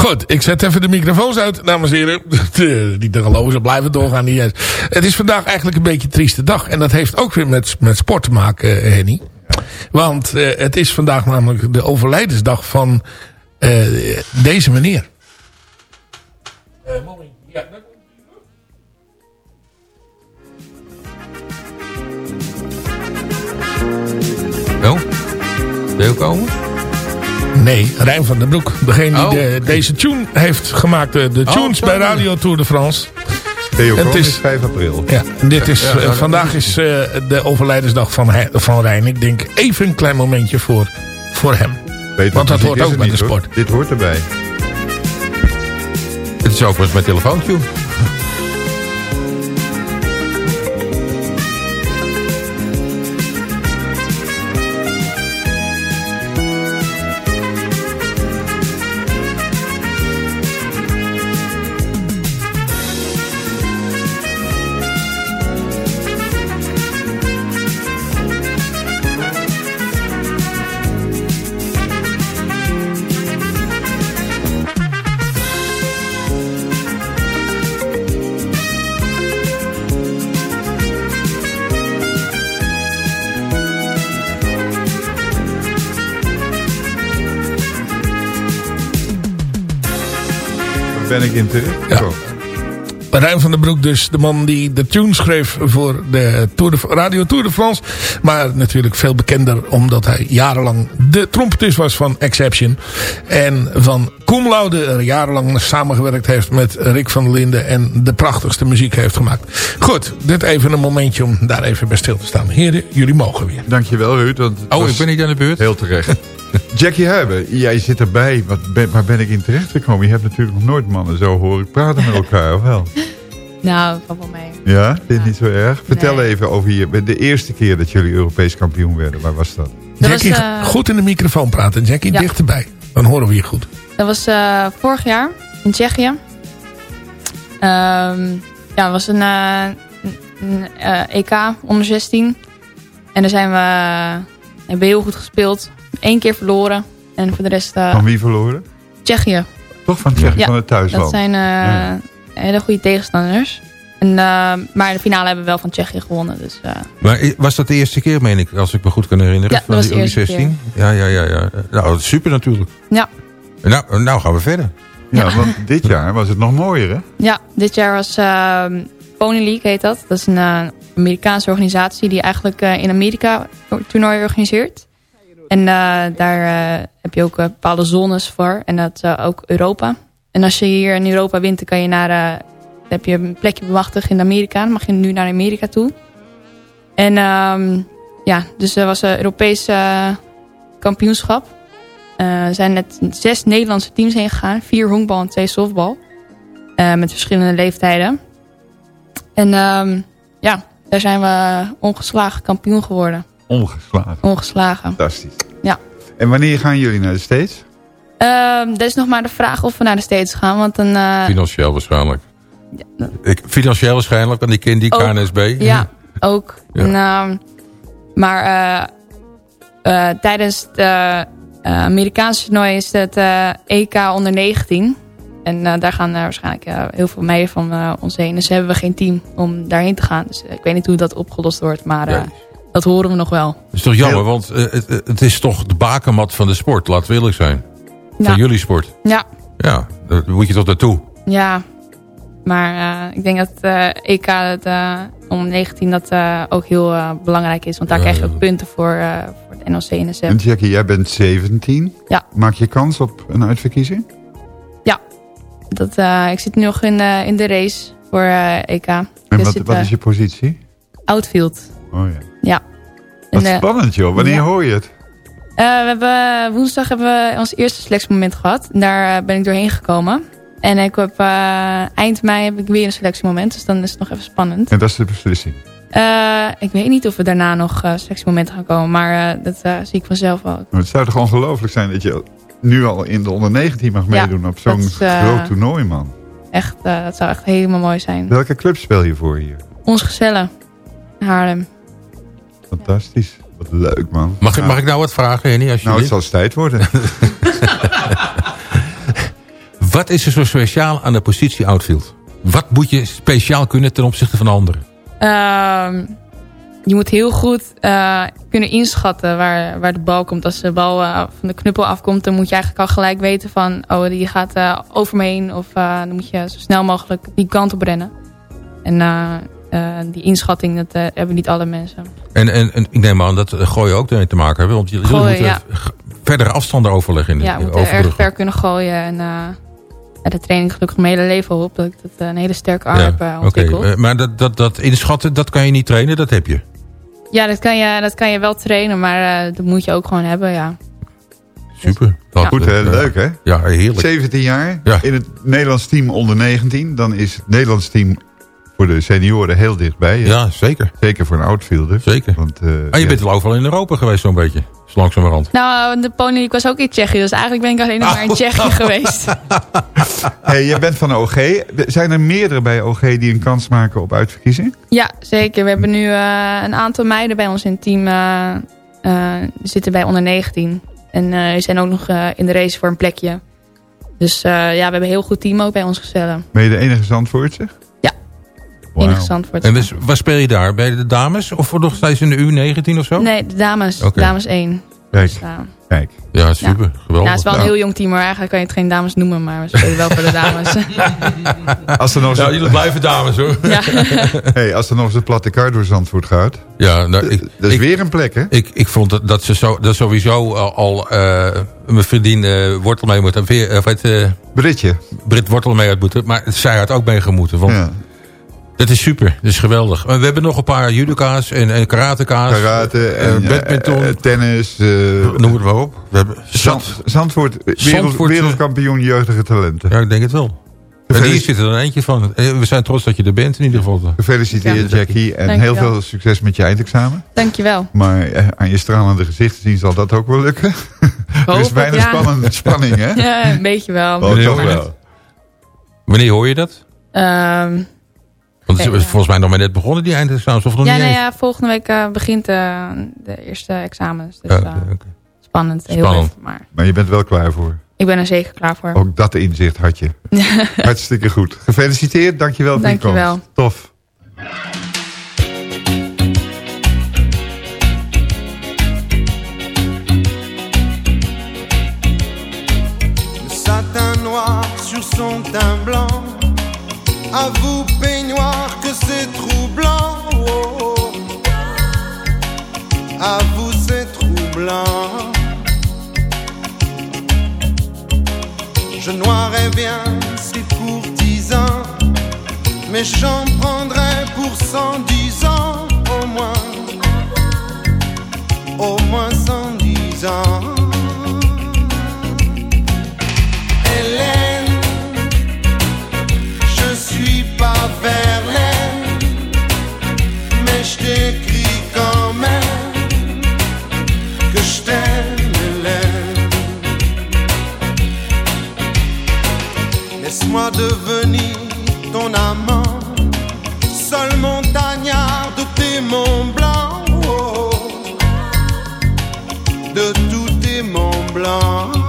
Goed, ik zet even de microfoons uit, dames en heren. (laughs) die ze blijven doorgaan. Die. Het is vandaag eigenlijk een beetje een trieste dag. En dat heeft ook weer met, met sport te maken, eh, Henny. Want eh, het is vandaag namelijk de overlijdensdag van eh, deze meneer. Ja, Wel, wil? Nee, Rijn van den Broek. Degene die Oh, de- deze tune heeft gemaakt. De, de Oh, tunes bij. Radio Tour de France. Theo Het is- is 5 april. Ja, dit is, Ja, eh, ja, vandaag is eh, de overlijdensdag van, van Rijn. Ik denk even een klein momentje voor, voor hem. Beter Want dat hoort ook bij niet, de hoor. sport. Dit hoort erbij. Het is overigens mijn telefoontje. Ben ik in terecht? Ja. Rijn van den Broek dus, de man die de tune schreef voor de Tour de, Radio Tour de France. Maar natuurlijk veel bekender omdat hij jarenlang de trompetist was van Exception. En van Cum Laude jarenlang samengewerkt heeft met Rick van der Linden. En de prachtigste muziek heeft gemaakt. Goed, dit even een momentje om daar even bij stil te staan. Heren, jullie mogen weer. Dankjewel Ruud. Want Oh, ik ben niet aan de beurt. Heel terecht. Jackie Huiben, jij zit erbij. Wat ben, waar ben ik in terecht gekomen? Je hebt natuurlijk nog nooit mannen zo horen praten met elkaar, of wel? Nou, valt wel mee. Ja, vind je het niet zo erg? Vertel Nee. even over je, de eerste keer dat jullie Europees kampioen werden. Waar was dat? Dat Jackie, was, eh, goed in de microfoon praten. Jackie, Ja. dichterbij. Dan horen we je goed. Dat was eh, vorig jaar in Tsjechië. Ehm, ja, het was een, eh, een eh, EK onder 16. En daar zijn we, hebben we heel goed gespeeld. Eén keer verloren. En voor de rest eh, Van wie verloren? Tsjechië. Toch van Tsjechië, Ja, van het thuisland. Dat zijn eh, Ja. hele goede tegenstanders. En, eh, maar de finale hebben we wel van Tsjechië gewonnen. Dus, eh, Maar was dat de eerste keer, meen ik, als ik me goed kan herinneren? Ja, dat van was die de eerste U16? Ja, ja, ja, ja. Nou, dat is super natuurlijk. ja. Nou, nou gaan we verder. Ja, want dit (laughs) jaar was het nog mooier, hè? Ja, dit jaar was ehm Pony League heet dat. Dat is een Amerikaanse organisatie die eigenlijk eh, in Amerika toernooi organiseert. En eh, daar eh, heb je ook eh, bepaalde zones voor. En dat eh, ook Europa. En als je hier in Europa wint, dan kan je naar... heb je een plekje bemachtigd in Amerika. Dan mag je nu naar Amerika toe. En ehm, ja, dus er was een Europees eh, kampioenschap. Er zijn net zes Nederlandse teams heen gegaan. Vier honkbal en twee softbal. Met verschillende leeftijden. En ehm, ja, daar zijn we ongeslagen kampioen geworden. Ongeslagen. Ongeslagen. Fantastisch. Ja. En wanneer gaan jullie naar de States? Ehm dat is nog maar de vraag of we naar de States gaan. Want dan, eh, Financieel waarschijnlijk. Ik, financieel waarschijnlijk, want ik ken die Ook, KNSB. Ja, ook. Ja. En, ehm, maar eh, eh, tijdens het Amerikaanse toernooi is het eh, EK onder 19. En eh, daar gaan er waarschijnlijk heel veel meiden van ons heen. Dus hebben we geen team om daarheen te gaan. Dus ik weet niet hoe dat opgelost wordt. Maar eh, dat horen we nog wel. Dat is toch jammer, want eh, het, het is toch de bakermat van de sport, laten we eerlijk zijn. Ja. Van jullie sport. Ja, Ja, daar moet je toch naartoe. ja. Maar eh, ik denk dat eh EK eh, om 19 dat eh, ook heel eh, belangrijk is. Want daar krijg je ook punten voor, eh, voor het NOC-NSF. En Jackie, jij bent 17. Ja. Maak je kans op een uitverkiezing? Ja, dat, eh, ik zit nu nog in, de in de race voor eh, EK. En Ik wat, zit, wat eh, is je positie? Outfield. Oh ja. Ja. Wat En, eh, spannend joh. Wanneer ja. hoor je het? Eh, we hebben, woensdag hebben we ons eerste selectiemoment gehad. En Daar eh, ben ik doorheen gekomen. En ik heb, eind mei heb ik weer een selectiemoment. Dus dan is het nog even spannend. En dat is de beslissing. Ik weet niet of we daarna nog selectiemomenten gaan komen. Maar dat zie ik vanzelf wel. Maar het zou toch ongelooflijk zijn dat je nu al in de onder 19 mag Ja, meedoen op zo'n groot toernooi, man. Echt, dat zou echt helemaal mooi zijn. Welke club speel je voor hier? Ons gezellen. Haarlem. Fantastisch. Wat leuk, man. Mag, ik- mag ik nou wat vragen, Henny? Als Nou, het zal eens tijd worden. (laughs) Wat is er zo speciaal aan de positie outfield? Wat moet je speciaal kunnen ten opzichte van anderen? Ehm, je moet heel goed eh, kunnen inschatten waar, waar de bal komt. Als de bal eh, van de knuppel afkomt, dan moet je eigenlijk al gelijk weten van... oh, die gaat eh, over me heen. Of eh, dan moet je zo snel mogelijk die kant op rennen. En eh, die inschatting, dat hebben niet alle mensen. En, en, en ik neem aan dat gooien ook ermee te maken hebben. Want jullie gooien, moeten ja. verdere afstanden overleggen. In ja, we moeten erg ver kunnen gooien. En de training gelukkig mijn hele leven op. Dat ik dat een hele sterke arm heb uh, ontwikkeld. maar dat, dat, dat inschatten, dat kan je niet trainen, dat heb je? Ja, dat kan je, dat kan je wel trainen, maar dat moet je ook gewoon hebben, ja. Super. Dat, Goed, hè? leuk hè? Ja, heerlijk. 17 jaar in het Nederlands team onder 19. Dan is het Nederlands team voor de senioren heel dichtbij. Hè? Ja, zeker. Zeker voor een outfielder. Zeker. Want, uh, ah, je bent wel overal in Europa geweest zo'n beetje. Zo langzamerhand. Nou, de Pony was ook in Tsjechië. Dus eigenlijk ben ik alleen nog maar in Tsjechië (laughs) geweest. hey, je bent van OG. Zijn er meerdere bij OG die een kans maken op uitverkiezing? Ja, zeker. We hebben nu uh, een aantal meiden bij ons in het team. Uh, zitten bij onder 19. En uh, zijn ook nog uh, in de race voor een plekje. Dus uh, ja, we hebben een heel goed team ook bij ons gesteld. Ben je de enige Zandvoortse? Wow. enige Zandvoortse. En dus, waar speel je daar? Bij de dames? Of nog steeds in de U19 of zo? Nee, de dames. Okay. Dames 1. Kijk. Dus, Kijk. Ja, super. Ja. Geweldig. Ja, het is wel een heel jong team hoor. Eigenlijk kan je het geen dames noemen, maar we spelen wel voor de dames. (laughs) als er nog ja, jullie blijven dames hoor. Ja. (laughs) hey, als er nog eens een platte kaart door Zandvoort gaat. Ja, nou, ik, dat is ik, weer een plek hè? Ik, ik vond dat, dat ze zo, dat sowieso al uh, mijn vriendin uh, Wortel mee moet. Uh, of het, uh, Britje. Brit Wortel mee uit moeten. Maar zij had ook meegemoeten. Want ja. Dat is super, dat is geweldig. We hebben nog een paar judoka's en, en karateka's. Karate en badminton. Uh, tennis. Uh, Noem het maar op. We hebben Zand, Zandvoort, wereld, Zandvoort, wereldkampioen jeugdige talenten. Ja, ik denk het wel. En hier zit er een eentje van. We zijn trots dat je er bent in ieder geval. Gefeliciteerd Jackie en heel veel succes met je eindexamen. Dankjewel. Maar aan je stralende gezicht zien zal dat ook wel lukken. (laughs) er is bijna ja. spannende spanning hè? Ja, een beetje wel. Oh, toch wel. Wanneer hoor je dat? Um, want het is volgens mij nog maar net begonnen, die eindexamens. Of nog ja, niet nou ja, volgende week uh, begint uh, de eerste examens. Dus, okay, okay. Spannend, heel Spannend. maar... maar je bent wel klaar voor? Ik ben er zeker klaar voor. Ook dat inzicht had je. (laughs) Hartstikke goed. Gefeliciteerd, dankjewel voor Dank je komst. Tof. Le satin noir sur son teint blanc À vous, peignoir, que c'est troublant. Oh. À vous, c'est troublant. Je noirais bien ces courtisans, mais j'en prendrais pour cent dix ans au moins. Au moins cent dix ans. Mais je t'écris quand même que je t'aime, Hélène. Laisse-moi devenir ton amant, seul montagnard de tes monts blancs, de tous tes monts blancs.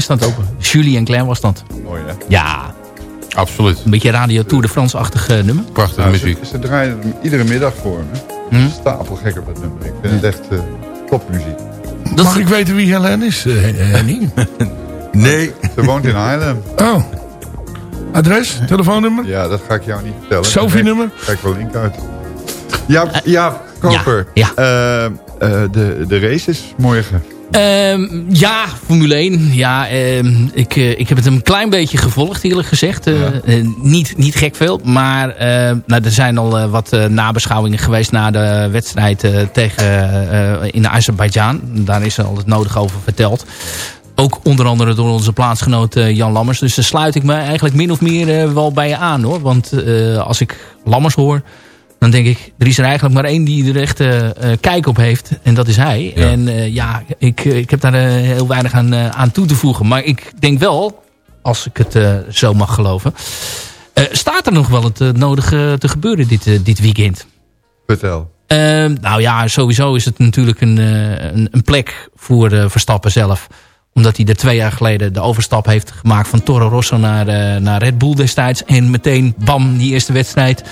Staat open. Julie en Claire was dat. Mooi hè? Ja. Absoluut. Een beetje Radio Tour de France-achtig eh, nummer. Prachtige Nou, muziek. Ze, ze draaien hem iedere middag voor me. Hm? Stapel gek op dat nummer. Ik vind het echt eh, topmuziek. Mag ik weten wie Helen is, eh, Henny? (laughs) Nee. Ze woont in Haarlem. Oh. Adres? Telefoonnummer? Ja, dat ga ik jou niet vertellen. Sophie-nummer? Ga ik wel link uit. Ja, ja Koper. ja. Eh, eh, de, de race is morgen. Ehm, ja, Formule 1. Ja, ehm, ik, eh, ik heb het een klein beetje gevolgd eerlijk gezegd. Eh, eh, niet, niet gek veel. Maar eh, nou, er zijn al wat nabeschouwingen geweest na de wedstrijd tegen, in Azerbeidzjan. Daar is al het nodige over verteld. Ook onder andere door onze plaatsgenoot Jan Lammers. Dus daar sluit ik me eigenlijk min of meer wel bij je aan hoor. Want als ik Lammers hoor, dan denk ik, er is er eigenlijk maar één die er echt eh, eh, kijk op heeft. En dat is hij. Ja. En eh, ja, ik, ik heb daar heel weinig aan, aan toe te voegen. Maar ik denk wel, als ik het zo mag geloven... staat er nog wel het nodige te gebeuren dit, dit weekend? Vertel. Ehm, nou ja, sowieso is het natuurlijk een, een, een plek voor Verstappen zelf. Omdat hij er twee jaar geleden de overstap heeft gemaakt van Toro Rosso naar, naar Red Bull destijds. En meteen, bam, die eerste wedstrijd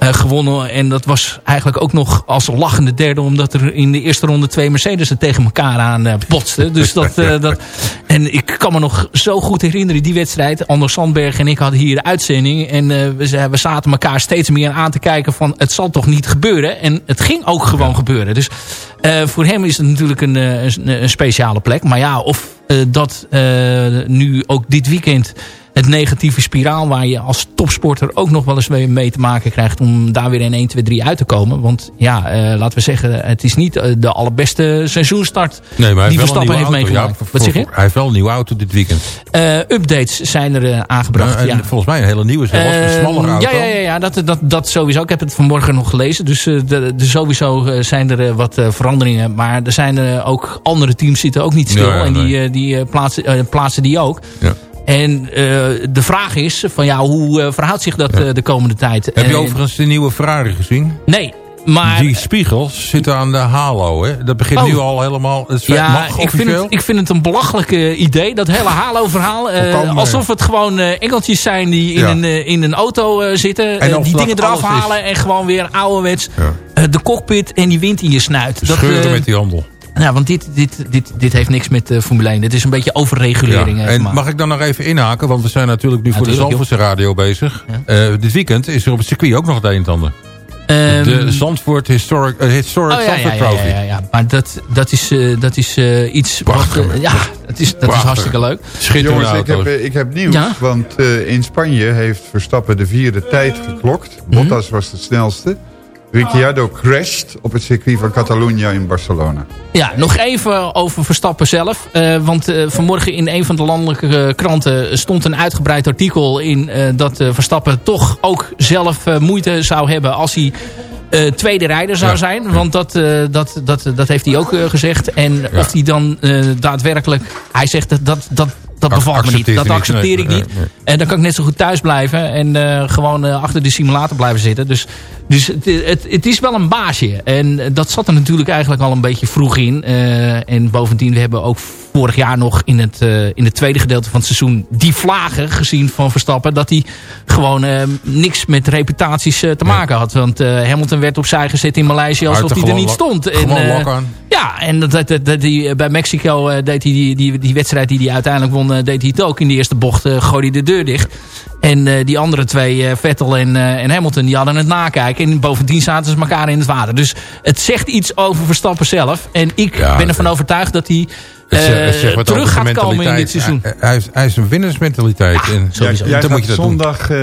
gewonnen. En dat was eigenlijk ook nog als lachende derde. Omdat er in de eerste ronde twee Mercedes er tegen elkaar aan eh, botsten. Dus dat, eh, dat, en ik kan me nog zo goed herinneren die wedstrijd. Anders Sandberg en ik hadden hier de uitzending. En eh, we, we zaten elkaar steeds meer aan te kijken van het zal toch niet gebeuren. En het ging ook gewoon gebeuren. Dus eh, voor hem is het natuurlijk een, eh, een, een speciale plek. Maar ja, of eh, dat eh, nu ook dit weekend het negatieve spiraal waar je als topsporter ook nog wel eens mee, te maken krijgt om daar weer in 1, 2, 3 uit te komen. Want ja, eh, laten we zeggen, het is niet eh, de allerbeste seizoenstart Nee, maar hij die heeft wel een Verstappen heeft nieuwe auto. meegemaakt. Ja, Wat zeg je? Hij heeft wel een nieuwe auto dit weekend. Eh, updates zijn er aangebracht. Ja, en ja. Volgens mij een hele nieuwe zelfs. een smallere auto. Ja, ja, ja, ja dat, dat, dat sowieso. Ik heb het vanmorgen nog gelezen. Dus de, de sowieso zijn er wat veranderingen. Maar er zijn ook andere teams zitten ook niet stil. Ja, en die, die plaatsen, plaatsen die ook. Ja. En eh, de vraag is van ja, hoe eh, verhoudt zich dat eh, de komende tijd? Heb je overigens de nieuwe Ferrari gezien? Nee, maar... Die spiegels zitten aan de halo. Hè? Dat begint Oh. nu al helemaal... Het Ja, mag ik vind, het, ik vind het een belachelijk idee. Dat hele Halo-verhaal. alsof het gewoon eh, engeltjes zijn die in, Ja. een, in een auto zitten. En die dat dingen eraf is. halen. En gewoon weer ouderwets Ja. de cockpit en die wind in je snuit. Scheuren eh, met die handel. Ja, want dit, dit, dit, dit heeft niks met eh, Formule 1. Dit is een beetje overregulering. Ja. eh, En mag ik dan nog even inhaken? Want we zijn natuurlijk nu voor de Zandvoortse radio bezig. Eh, dit weekend is er op het circuit ook nog het een en ander. Ehm, de Zandvoort Historic, eh, Historic Oh, Zandvoort ja, Trophy. ja, ja, ja. Maar dat, dat is, eh, dat is eh, iets... Wat, eh, ja, dat is, dat is Prachtig. hartstikke leuk. Schitterende Jongens, ik heb, ik heb nieuws. Ja? Want eh, in Spanje heeft Verstappen de vierde tijd geklokt. Mhm. Bottas was de snelste. Ricciardo crasht op het circuit van Catalunya in Barcelona. Ja, nog even over Verstappen zelf. Eh, want eh, vanmorgen in een van de landelijke eh, kranten stond een uitgebreid artikel in... dat Verstappen toch ook zelf moeite zou hebben als hij... tweede rijder zou Ja. zijn. Want dat, dat, dat, dat heeft hij ook gezegd. En Ja. of hij dan daadwerkelijk... Hij zegt dat dat, dat, dat bevalt me niet. Dat accepteer ik niet. En dan kan ik net zo goed thuis blijven. En eh, gewoon eh, achter de simulator blijven zitten. Dus, dus het, het, het is wel een baasje. En eh, dat zat er natuurlijk eigenlijk al een beetje vroeg in. En bovendien, we hebben ook vorig jaar nog in het, eh, in het tweede gedeelte van het seizoen... die vlagen gezien van Verstappen. Dat hij gewoon eh, niks met reputaties eh, te maken had. Want eh, Hamilton werd opzij gezet in Maleisië alsof hij er niet stond. En, ja, en dat, dat, dat, eh, bij Mexico deed hij die, die, die wedstrijd die hij uiteindelijk won, deed hij het ook. In de eerste bocht gooide hij de deur dicht. En uh, die andere twee, uh, Vettel en, uh, en Hamilton, die hadden het nakijken. En bovendien zaten ze elkaar in het water. Dus het zegt iets over Verstappen zelf. En ik Ja, ben ervan overtuigd dat hij Eh, wat terug de gaat komen in mentaliteit. dit seizoen. Hij, hij is, hij is een winnersmentaliteit. en sowieso. Jij dan gaat moet je dat zondag eh,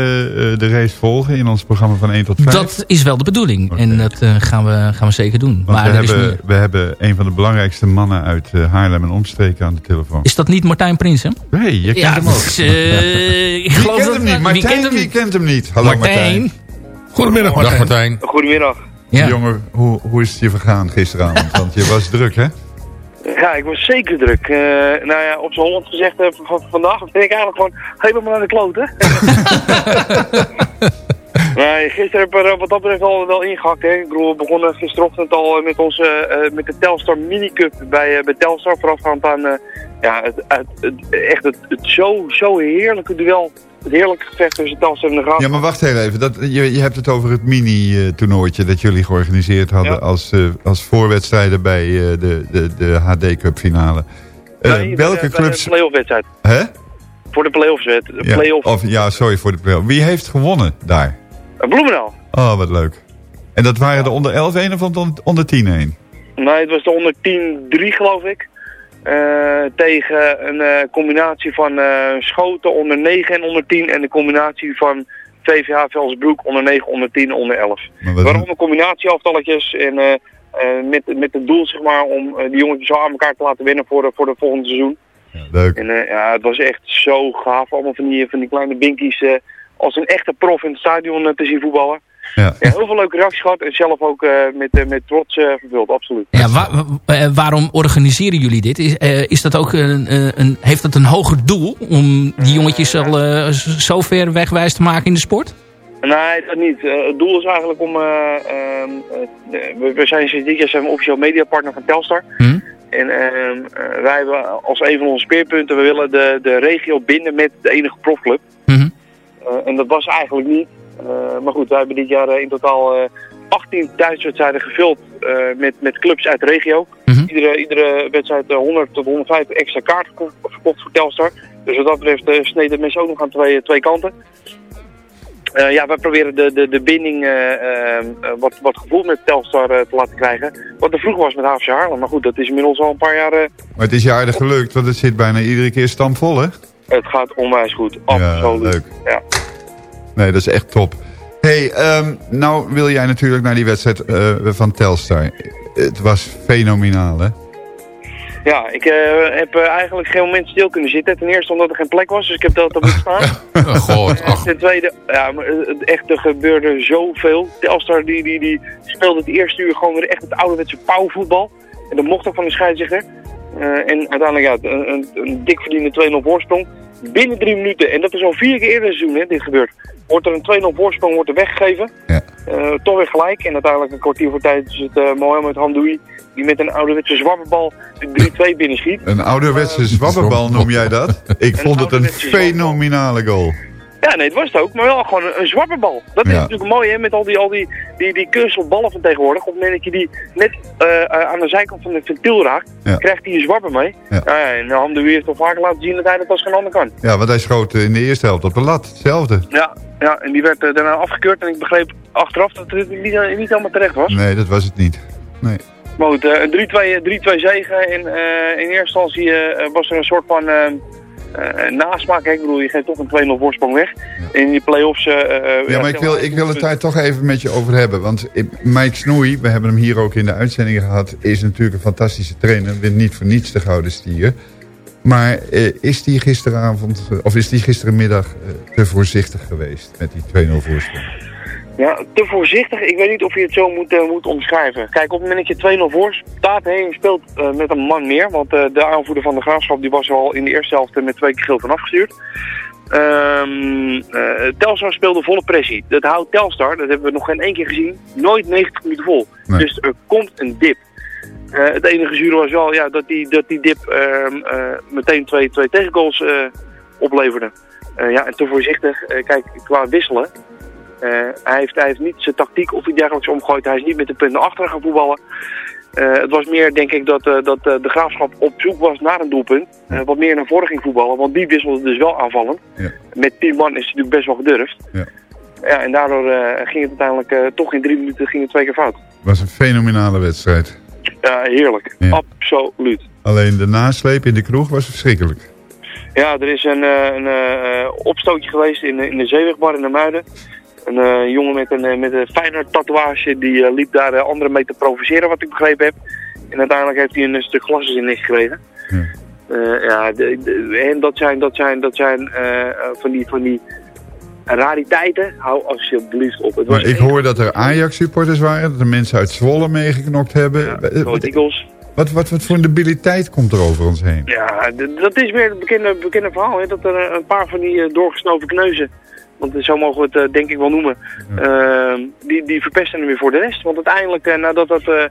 eh, de race volgen in ons programma van 1 tot 5. Dat is wel de bedoeling. En dat eh, gaan, we, gaan we zeker doen. Want maar we, er is, hebben, meer- we hebben een van de belangrijkste mannen uit Haarlem en omstreken aan de telefoon. is dat niet Martijn Prinsen? Nee, je kent Ja, hem ook. eh, (laughs) ik geloof kent dat- hem niet? wie Martijn, kent hem wie niet? kent hem niet? Hallo Martijn. Martijn. Goedemiddag Dag Martijn. Martijn. Goedemiddag. Ja. Jongen, hoe, hoe is het je vergaan gisteravond? Want je was druk, hè? Ja, ik was zeker druk. Eh, nou ja, op zijn Holland gezegd, eh, v- v- vandaag ben ik eigenlijk gewoon helemaal naar de kloten. (laughs) nee, gisteren heb ik er wat dat betreft al wel ingehakt. Hè. Ik bedoel, we begonnen gisterochtend al met, onze, eh, met de Telstar Minicup bij, eh, bij Telstar. Voorafgaand aan eh, ja, het, het, het- echt het, het zo, zo heerlijke duel. Het heerlijke gevecht tussen Telstar en de. Ja, maar wacht heel even. Dat, je, je hebt het over het mini-toernooitje dat jullie georganiseerd hadden Ja. als, eh, als voorwedstrijden bij eh, de, de, de HD Cup finale. Eh, Nee, welke clubs... De playoff wedstrijd. Hè? Voor de playoffs wet. De Ja, playoff. of, ja, sorry voor de play Wie heeft gewonnen daar? Bloemendaal. Oh, wat leuk. En dat waren de onder 11 1 of onder, onder 10 1? Nee, het was de onder 10-3 geloof ik. Eh, tegen een eh, combinatie van eh, Schoten onder 9 en onder 10 en de combinatie van VVH Velsbroek onder 9, onder 10 onder 11. Maar wat- Waarom een combinatieaftalletjes en eh, eh, met, met het doel zeg maar om die jongetjes zo aan elkaar te laten winnen voor de, voor de volgende seizoen. Leuk. En ja, het was echt zo gaaf. Allemaal van die, van die kleine binkies als een echte prof in het stadion te zien voetballen. Ja. Ja, heel veel leuke reacties gehad en zelf ook eh, met, eh, met trots eh, vervuld, absoluut. Ja, wa- wa- waarom organiseren jullie dit? Is, eh, is dat ook een, eh, een, heeft dat een hoger doel om die jongetjes al eh, zo ver wegwijs te maken in de sport? Nee, dat niet. Het doel is eigenlijk om... eh, ehm, eh, we, we zijn sinds dit jaar zijn we officieel mediapartner van Telstar. Hm? En ehm, eh, wij hebben als een van onze speerpunten... we willen de, de regio binden met de enige profclub. Eh, en dat was eigenlijk niet. Eh, maar goed, wij hebben dit jaar eh, in totaal eh 18 thuiswedstrijden gevuld eh, met, met clubs uit de regio. Mhm. Iedere, iedere wedstrijd eh, 100 tot 150 extra kaarten verkocht, voor Telstar. Dus wat dat betreft eh, sneden de mensen ook nog aan twee, twee kanten. Eh, ja, wij proberen de, de, de binding eh, eh, eh, wat, wat gevoel met Telstar eh, te laten krijgen. Wat er vroeger was met HFC Haarlem. Maar goed, dat is inmiddels al een paar jaar... eh, Maar het is je aardig gelukt, want het zit bijna iedere keer stampvol, hè? het gaat onwijs goed. Ja, Absoluut. leuk. Ja. Nee, dat is echt top. hey, ehm, nou wil jij natuurlijk naar die wedstrijd eh, van Telstar. Het was fenomenaal, hè? Ja, ik eh, heb eh, eigenlijk geen moment stil kunnen zitten. Ten eerste omdat er geen plek was, dus ik heb dat op moeten staan. (laughs) Oh, God, En ten tweede, ja, maar het- echt, er gebeurde zoveel. Telstar die, die, die speelde het eerste uur gewoon weer echt het ouderwetse pauwvoetbal. En dat mocht ook van de scheidsrechter. Eh, en uiteindelijk ja, een, een, een dik verdiende 2-0 voorsprong. Binnen drie minuten, en dat is al vier keer eerder seizoen, hè, dit gebeurt. Wordt er een 2-0 voorsprong wordt er weggegeven. Ja. Eh, toch weer gelijk. En uiteindelijk een kwartier voor tijd is het uh, Mohamed Hamdoui. Die met een ouderwetse zwabberbal de 3-2 binnenschiet. Een ouderwetse zwabberbal noem jij dat? (laughs) Ik vond het een fenomenale goal. Ja, nee, het was het ook. Maar wel gewoon een, een zwabberbal. Dat is Ja. natuurlijk mooi, hè, met al die, al die, die, die van tegenwoordig. Op het moment dat je die net eh, eh, aan de zijkant van het ventiel raakt, Ja. krijgt hij een zwabber mee. Ja. Ja. en Hamdoui heeft toch vaak laten zien dat hij dat als geen ander kan. Ja, want hij schoot in de eerste helft op de lat. Hetzelfde. Ja, ja en die werd eh, daarna afgekeurd. En ik begreep achteraf dat het niet, niet helemaal terecht was. Nee, dat was het niet. Nee. Maar goed, eh, een 3-2 3-2 zegen. En eh, in eerste instantie eh, was er een soort van eh, eh, nasmaak. hè. Ik bedoel, je geeft toch een 2-0 voorsprong weg. In die play-offs... eh, eh, Ja, maar ik wil, ik wil het daar toch even met je over hebben. Want Mike Snoei, we hebben hem hier ook in de uitzending gehad... is natuurlijk een fantastische trainer. Wint niet voor niets de Gouden Stier. Maar eh, is die gisteravond, eh, of is die gisterenmiddag eh, te voorzichtig geweest met die 2-0 voorsprong? Ja, te voorzichtig. Ik weet niet of je het zo moet, eh, moet omschrijven. Kijk, op het moment dat je 2-0 voor staat heen speelt eh, met een man meer. Want eh, de aanvoerder van de Graafschap die was al in de eerste helft met twee keer geel van afgestuurd. Ehm eh, Telstar speelde volle pressie. Dat houdt Telstar, dat hebben we nog geen één keer gezien, nooit 90 minuten vol. Nee. Dus er komt een dip. Het enige zure was wel ja, dat, die, dat die dip ehm, eh, meteen twee, twee tegengoals opleverde. Ja, en te voorzichtig. Kijk, qua wisselen. Eh, hij, heeft, hij heeft niet zijn tactiek of iets dergelijks omgegooid. Hij is niet met de punt naar achteren gaan voetballen. Eh, het was meer, denk ik, dat, eh, dat de graafschap op zoek was naar een doelpunt. Wat meer naar voren ging voetballen, want die wisselde dus wel aanvallend. Ja. Met 10 man is het natuurlijk best wel gedurfd. Ja. Ja, en daardoor ging het uiteindelijk toch in drie minuten ging het twee keer fout. Het was een fenomenale wedstrijd. Ja, heerlijk. Ja. Absoluut. Alleen de nasleep in de kroeg was verschrikkelijk. Ja, er is een, een opstootje geweest in, in de Zeewegbar in de Muiden. Een eh, jongen met een, eh, met een fijne tatoeage, die eh, liep daar anderen mee te provoceren, wat ik begrepen heb. En uiteindelijk heeft hij een stuk glas in nek gekregen. Ja, de, de- en dat zijn, dat zijn, dat zijn van, die, van die rariteiten. Hou alsjeblieft op. Het was Maar ik hoor dat er Ajax-supporters waren, dat er mensen uit Zwolle meegeknokt hebben. Go Eagles. Wat, wat, wat voor een debiliteit komt er over ons heen? Ja, dat is weer het bekende, bekende verhaal. Hè? Dat er een paar van die eh, doorgesnoven kneuzen, want zo mogen we het eh, denk ik wel noemen, eh, die, die verpesten hem weer voor de rest. Want uiteindelijk, eh, nadat dat, eh,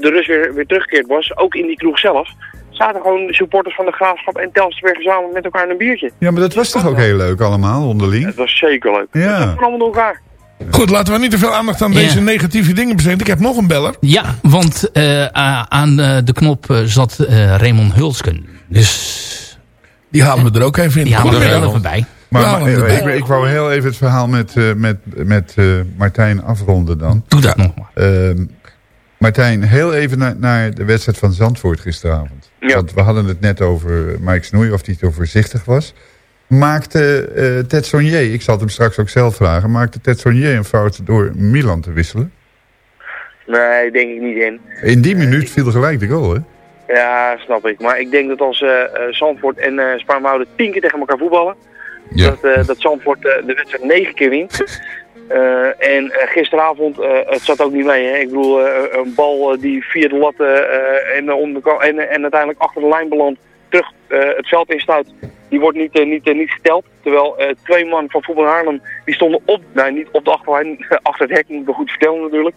de rust weer, weer teruggekeerd was, ook in die kroeg zelf, zaten gewoon de supporters van de Graafschap en Telstar weer gezamenlijk met elkaar in een biertje. Ja, maar dat was toch ook heel leuk allemaal, onderling? Het was zeker leuk. Ja. Dat allemaal door elkaar. Goed, laten we niet te veel aandacht aan Ja. deze negatieve dingen besteden. Ik heb nog een beller. Ja, want eh, aan eh, de knop zat eh, Raymond Hulsken. Dus Die halen we er ook even in. die halen we er wel Goedemiddag. even bij. Maar, Ja, maar, want- ik, ik wou heel even het verhaal met, eh, met, met eh, Martijn afronden dan. Doe dat nog maar. Ehm, Martijn, heel even naar, naar de wedstrijd van Zandvoort gisteravond. Ja. Want we hadden het net over Mike Snoei, of hij te voorzichtig was. Maakte eh Ted Sonier, ik zal het hem straks ook zelf vragen... maakte Ted Sonier een fout door Milan te wisselen? Nee, denk ik niet in. In die minuut viel gelijk de goal, hè? Ja, snap ik. Maar ik denk dat als eh eh, Zandvoort en eh Spaarnwoude tien keer tegen elkaar voetballen, Ja. dat, eh, dat Zandvoort eh, de wedstrijd negen keer wint. (laughs) Eh, en gisteravond, eh, het zat ook niet mee. Hè? Ik bedoel, eh, een bal die via de lat eh, en, en, en uiteindelijk achter de lijn belandt, terug eh, het veld instuit, die wordt niet, niet, niet geteld. Terwijl eh, twee man van Voetbal Haarlem, die stonden op, nou niet op de achterlijn, (laughs) achter het hek, moet ik goed vertellen natuurlijk.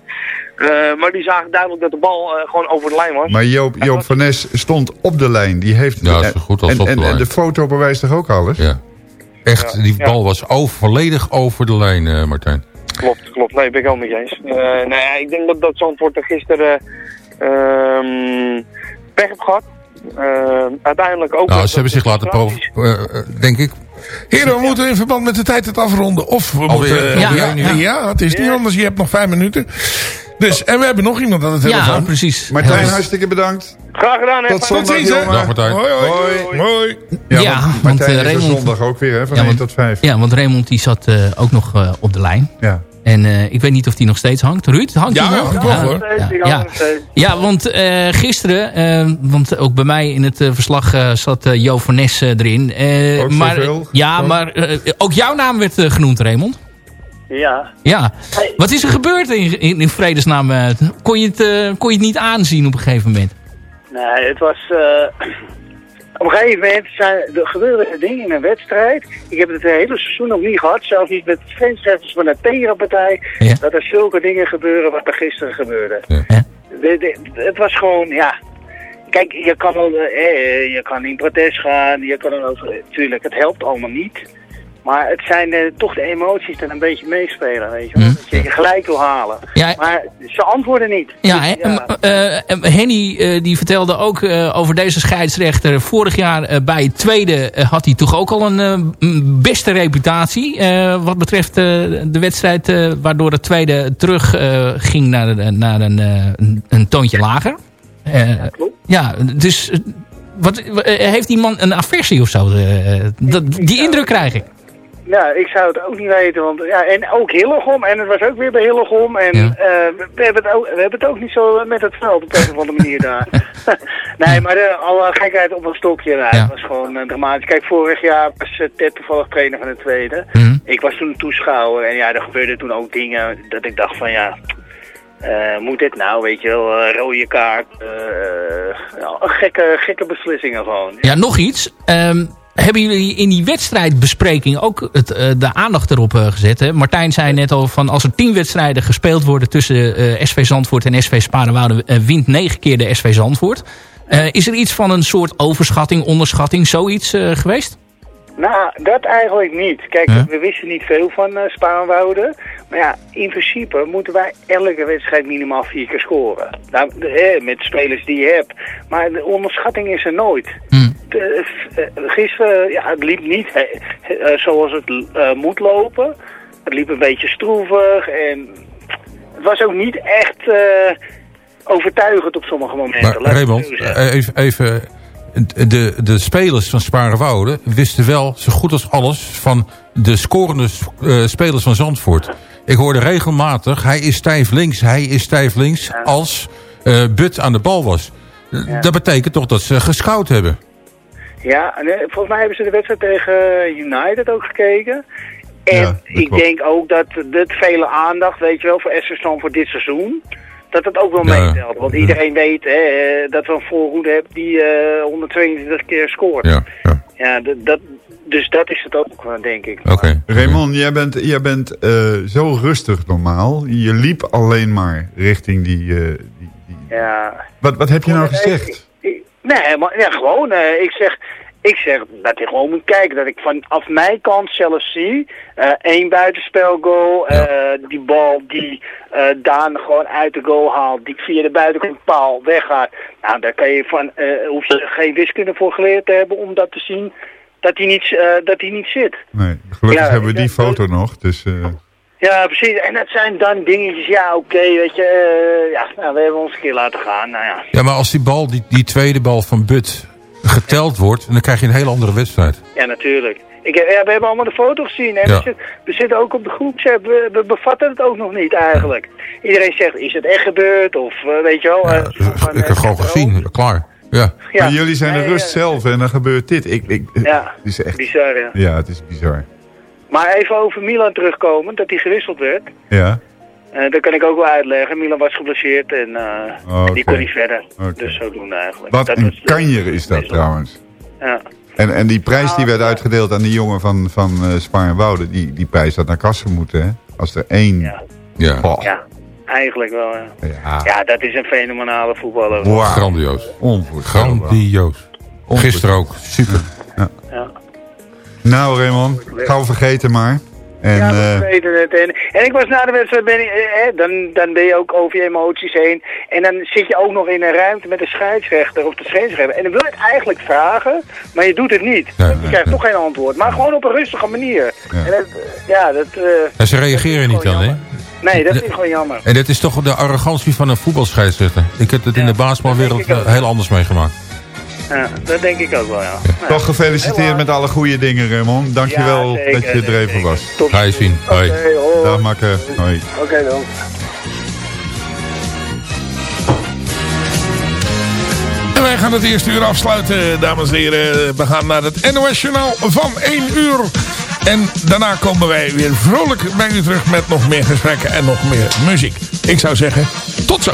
Eh, maar die zagen duidelijk dat de bal eh, gewoon over de lijn was. Maar Joop, Joop van Nes stond op de lijn. Die heeft, Ja, is zo goed als en, op de en, en lijn. de foto bewijst toch ook alles? Ja. Echt, die bal was over, volledig over de lijn, eh, Martijn. Klopt, klopt. Nee, ben ik helemaal met je eens. Eh, nou ja, ik denk dat, dat Zandvoort er gisteren ehm pech heeft gehad. Eh, uiteindelijk ook... Nou, ze hebben zich laten denk ik. Heren, we moeten in verband met de tijd het afronden. Of we Alweer, moeten... ja, ja, het is niet anders. Je hebt nog vijf minuten. Dus, en we hebben nog iemand aan de telefoon. Ja, precies. Martijn, Heel- hartstikke bedankt. Graag gedaan, hè. Tot zondag, ziens, jongen. Dag Martijn. Hoi, hoi. Hoi. Hoi. Ja, Ja, want eh, is Raymond- zondag ook weer, hè, van Ja, 1 want- tot 5. Ja, want Raymond die zat eh, ook nog eh, op de lijn. Ja. En eh, ik weet niet of die nog steeds hangt. Ruud, hangt Ja, die nog? hangt nog, hoor. Ja, ja. Ja, want eh, gisteren, want ook bij mij in het verslag eh, zat eh Jo van Nes eh, erin. Eh, Ook maar, zoveel? ja, maar ook jouw naam werd genoemd, Raymond. Ja, Ja. Wat is er gebeurd in, in, in vredesnaam? eh? kon, je het, eh, kon je het niet aanzien op een gegeven moment? nee, het was... eh, (clears throat) op een gegeven moment zijn, er gebeurde dingen in een wedstrijd. Ik heb het het hele seizoen nog niet gehad. Zelfs niet met grensrechters van de tegenpartij. Ja. Dat er zulke dingen gebeuren wat er gisteren gebeurde. Ja. Ja. De- de- het was gewoon, ja... Kijk, je kan, wel, eh, je kan in protest gaan. Je kan er over... Tuurlijk, het helpt allemaal niet. Maar het zijn eh, toch de emoties die een beetje meespelen, weet je wel. Hm. Dat je je gelijk wil halen. Ja, Maar ze antwoorden niet. Ja, Dus, eh, eh, Henny die vertelde ook over deze scheidsrechter. Vorig jaar bij het tweede had hij toch ook al een beste reputatie. wat betreft de wedstrijd waardoor het tweede terug ging naar, de- naar een, een, toontje lager. Eh, ja, dus wat, heeft die man een aversie of zo? dat, die indruk krijg ik. Ja, ik zou het ook niet weten. Want, ja, en ook Hillegom. En het was ook weer bij Hillegom. En Ja. eh, we, hebben het ook, we hebben het ook niet zo met het veld op een of andere manier daar. (laughs) nee, maar de, alle gekheid op een stokje. Nou, Ja. Het was gewoon eh, dramatisch. Kijk, vorig jaar was eh, Ted toevallig trainer van de tweede. Mhm. Ik was toen toeschouwer. En ja, er gebeurden toen ook dingen dat ik dacht van ja... eh, moet dit nou, weet je wel, eh, rode kaart, eh, gekke, gekke beslissingen gewoon. Ja, nog iets. Ehm, hebben jullie in die wedstrijdbespreking ook het, eh, de aandacht erop eh, gezet? Hè? Martijn zei net al van als er tien wedstrijden gespeeld worden tussen eh, SV Zandvoort en SV Sparenwoude, wint negen keer de SV Zandvoort. Is er iets van een soort overschatting, onderschatting, zoiets geweest? Nou, dat eigenlijk niet. Kijk, we wisten niet veel van uh, Spaanwouden. Maar ja, in principe moeten wij elke wedstrijd minimaal vier keer scoren. Nou, hè, met spelers die je hebt. Maar de onderschatting is er nooit. Eh, gisteren, ja, het liep niet eh, zoals het eh, moet lopen. Het liep een beetje stroevig en het was ook niet echt... eh, overtuigend op sommige momenten. Maar Raymond, eh, even, even de, de spelers van Sparenwoude wisten wel zo goed als alles van de scorende eh, spelers van Zandvoort. Ik hoorde regelmatig, hij is stijf links, hij is stijf links, als eh But aan de bal was. Eh, Dat betekent toch dat ze gescout hebben. Ja, en, eh, volgens mij hebben ze de wedstrijd tegen United ook gekeken. En Ja, dat ik klopt. denk ook dat dit vele aandacht, weet je wel, voor SSV voor dit seizoen, dat het ook wel Ja. meetelt. Want iedereen weet hè, eh, dat we een voorhoede hebben die eh 122 keer scoort. Ja, Ja, dat, dat, dus dat is het ook, denk ik. Oké. Raymond, jij bent, jij bent eh, zo rustig normaal. Je liep alleen maar richting die... eh, die Ja. wat, wat heb je nou gezegd? Nee, maar ja, gewoon. eh, ik, zeg, ik zeg dat ik gewoon moet kijken. Dat ik vanaf mijn kant zelf zie. eh één buitenspelgoal. eh, die bal die Daan gewoon uit de goal haalt. Die via de buitenkant paal weggaat. Nou, daar kan je van, hoef je geen wiskunde voor geleerd te hebben om dat te zien. Dat hij niet, dat hij niet zit. Nee, gelukkig Ja, hebben we die foto nog. Dus, Ja, precies. En dat zijn dan dingetjes. Ja, oké, weet je. eh, ja, nou, we hebben ons een keer laten gaan. Nou ja. Ja, maar als die bal, die, die tweede bal van But geteld wordt, dan krijg je een hele andere wedstrijd. Ja, natuurlijk. Ik, heb- ja, we hebben allemaal de foto gezien. En Ja. we, zit- we zitten ook op de groepsapp. We, we bevatten het ook nog niet eigenlijk. Iedereen zegt, is het echt gebeurd? Of eh, weet je wel. eh, van, Ik heb gewoon gezien, klaar. Ja. Ja. Maar jullie zijn de Nee, rust ja. zelf en dan gebeurt dit. Ik, ik, Ja, (laughs) het is echt, bizar ja. ja, het is bizar. Maar even over Milan terugkomen, dat hij gewisseld werd. Ja, Eh, dat kan ik ook wel uitleggen. Milan was geblesseerd en eh, die kon niet verder. Dus zodoende eigenlijk. wat dat een was kanjer is dat trouwens. Ja. En, en die prijs die werd uitgedeeld aan die jongen van, van uh, Spaar en Woude, die, die prijs had naar kassen moeten, hè? Als er één... Ja. Ja. ja, eigenlijk wel. Ja. Ja. ja, dat is een fenomenale voetballer. Wauw. Grandioos. Onvoorstelbaar. Grandioos. Gisteren ook. Super. Ja. Nou Raymond, gauw vergeten maar. En, ja, eh, we weten het. En, en ik was na de wedstrijd, ben ik, eh, eh, dan, dan ben je ook over je emoties heen. En dan zit je ook nog in een ruimte met de scheidsrechter of de scheidsrechter. En dan wil je het eigenlijk vragen, maar je doet het niet. Je krijgt toch geen antwoord. Maar gewoon op een rustige manier. En dat, eh, ja, dat... eh, En ze reageren niet dan, hè? nee, dat is gewoon jammer. En dat is toch de arrogantie van een voetbalscheidsrechter. Ik heb het in de basketbalwereld eh, heel anders meegemaakt. Ja, dat denk ik ook wel, ja. Toch gefeliciteerd met alle goede dingen Raymond. Dankjewel Ja, zeker, dat je er even zeker. was. Tot Ga je zien. Hoi. Hoi. Dag Makke. Hoi. Oké dan. En wij gaan het eerste uur afsluiten, dames en heren. We gaan naar het NOS Journaal van 1 uur. En daarna komen wij weer vrolijk bij u terug met nog meer gesprekken en nog meer muziek. Ik zou zeggen, tot zo.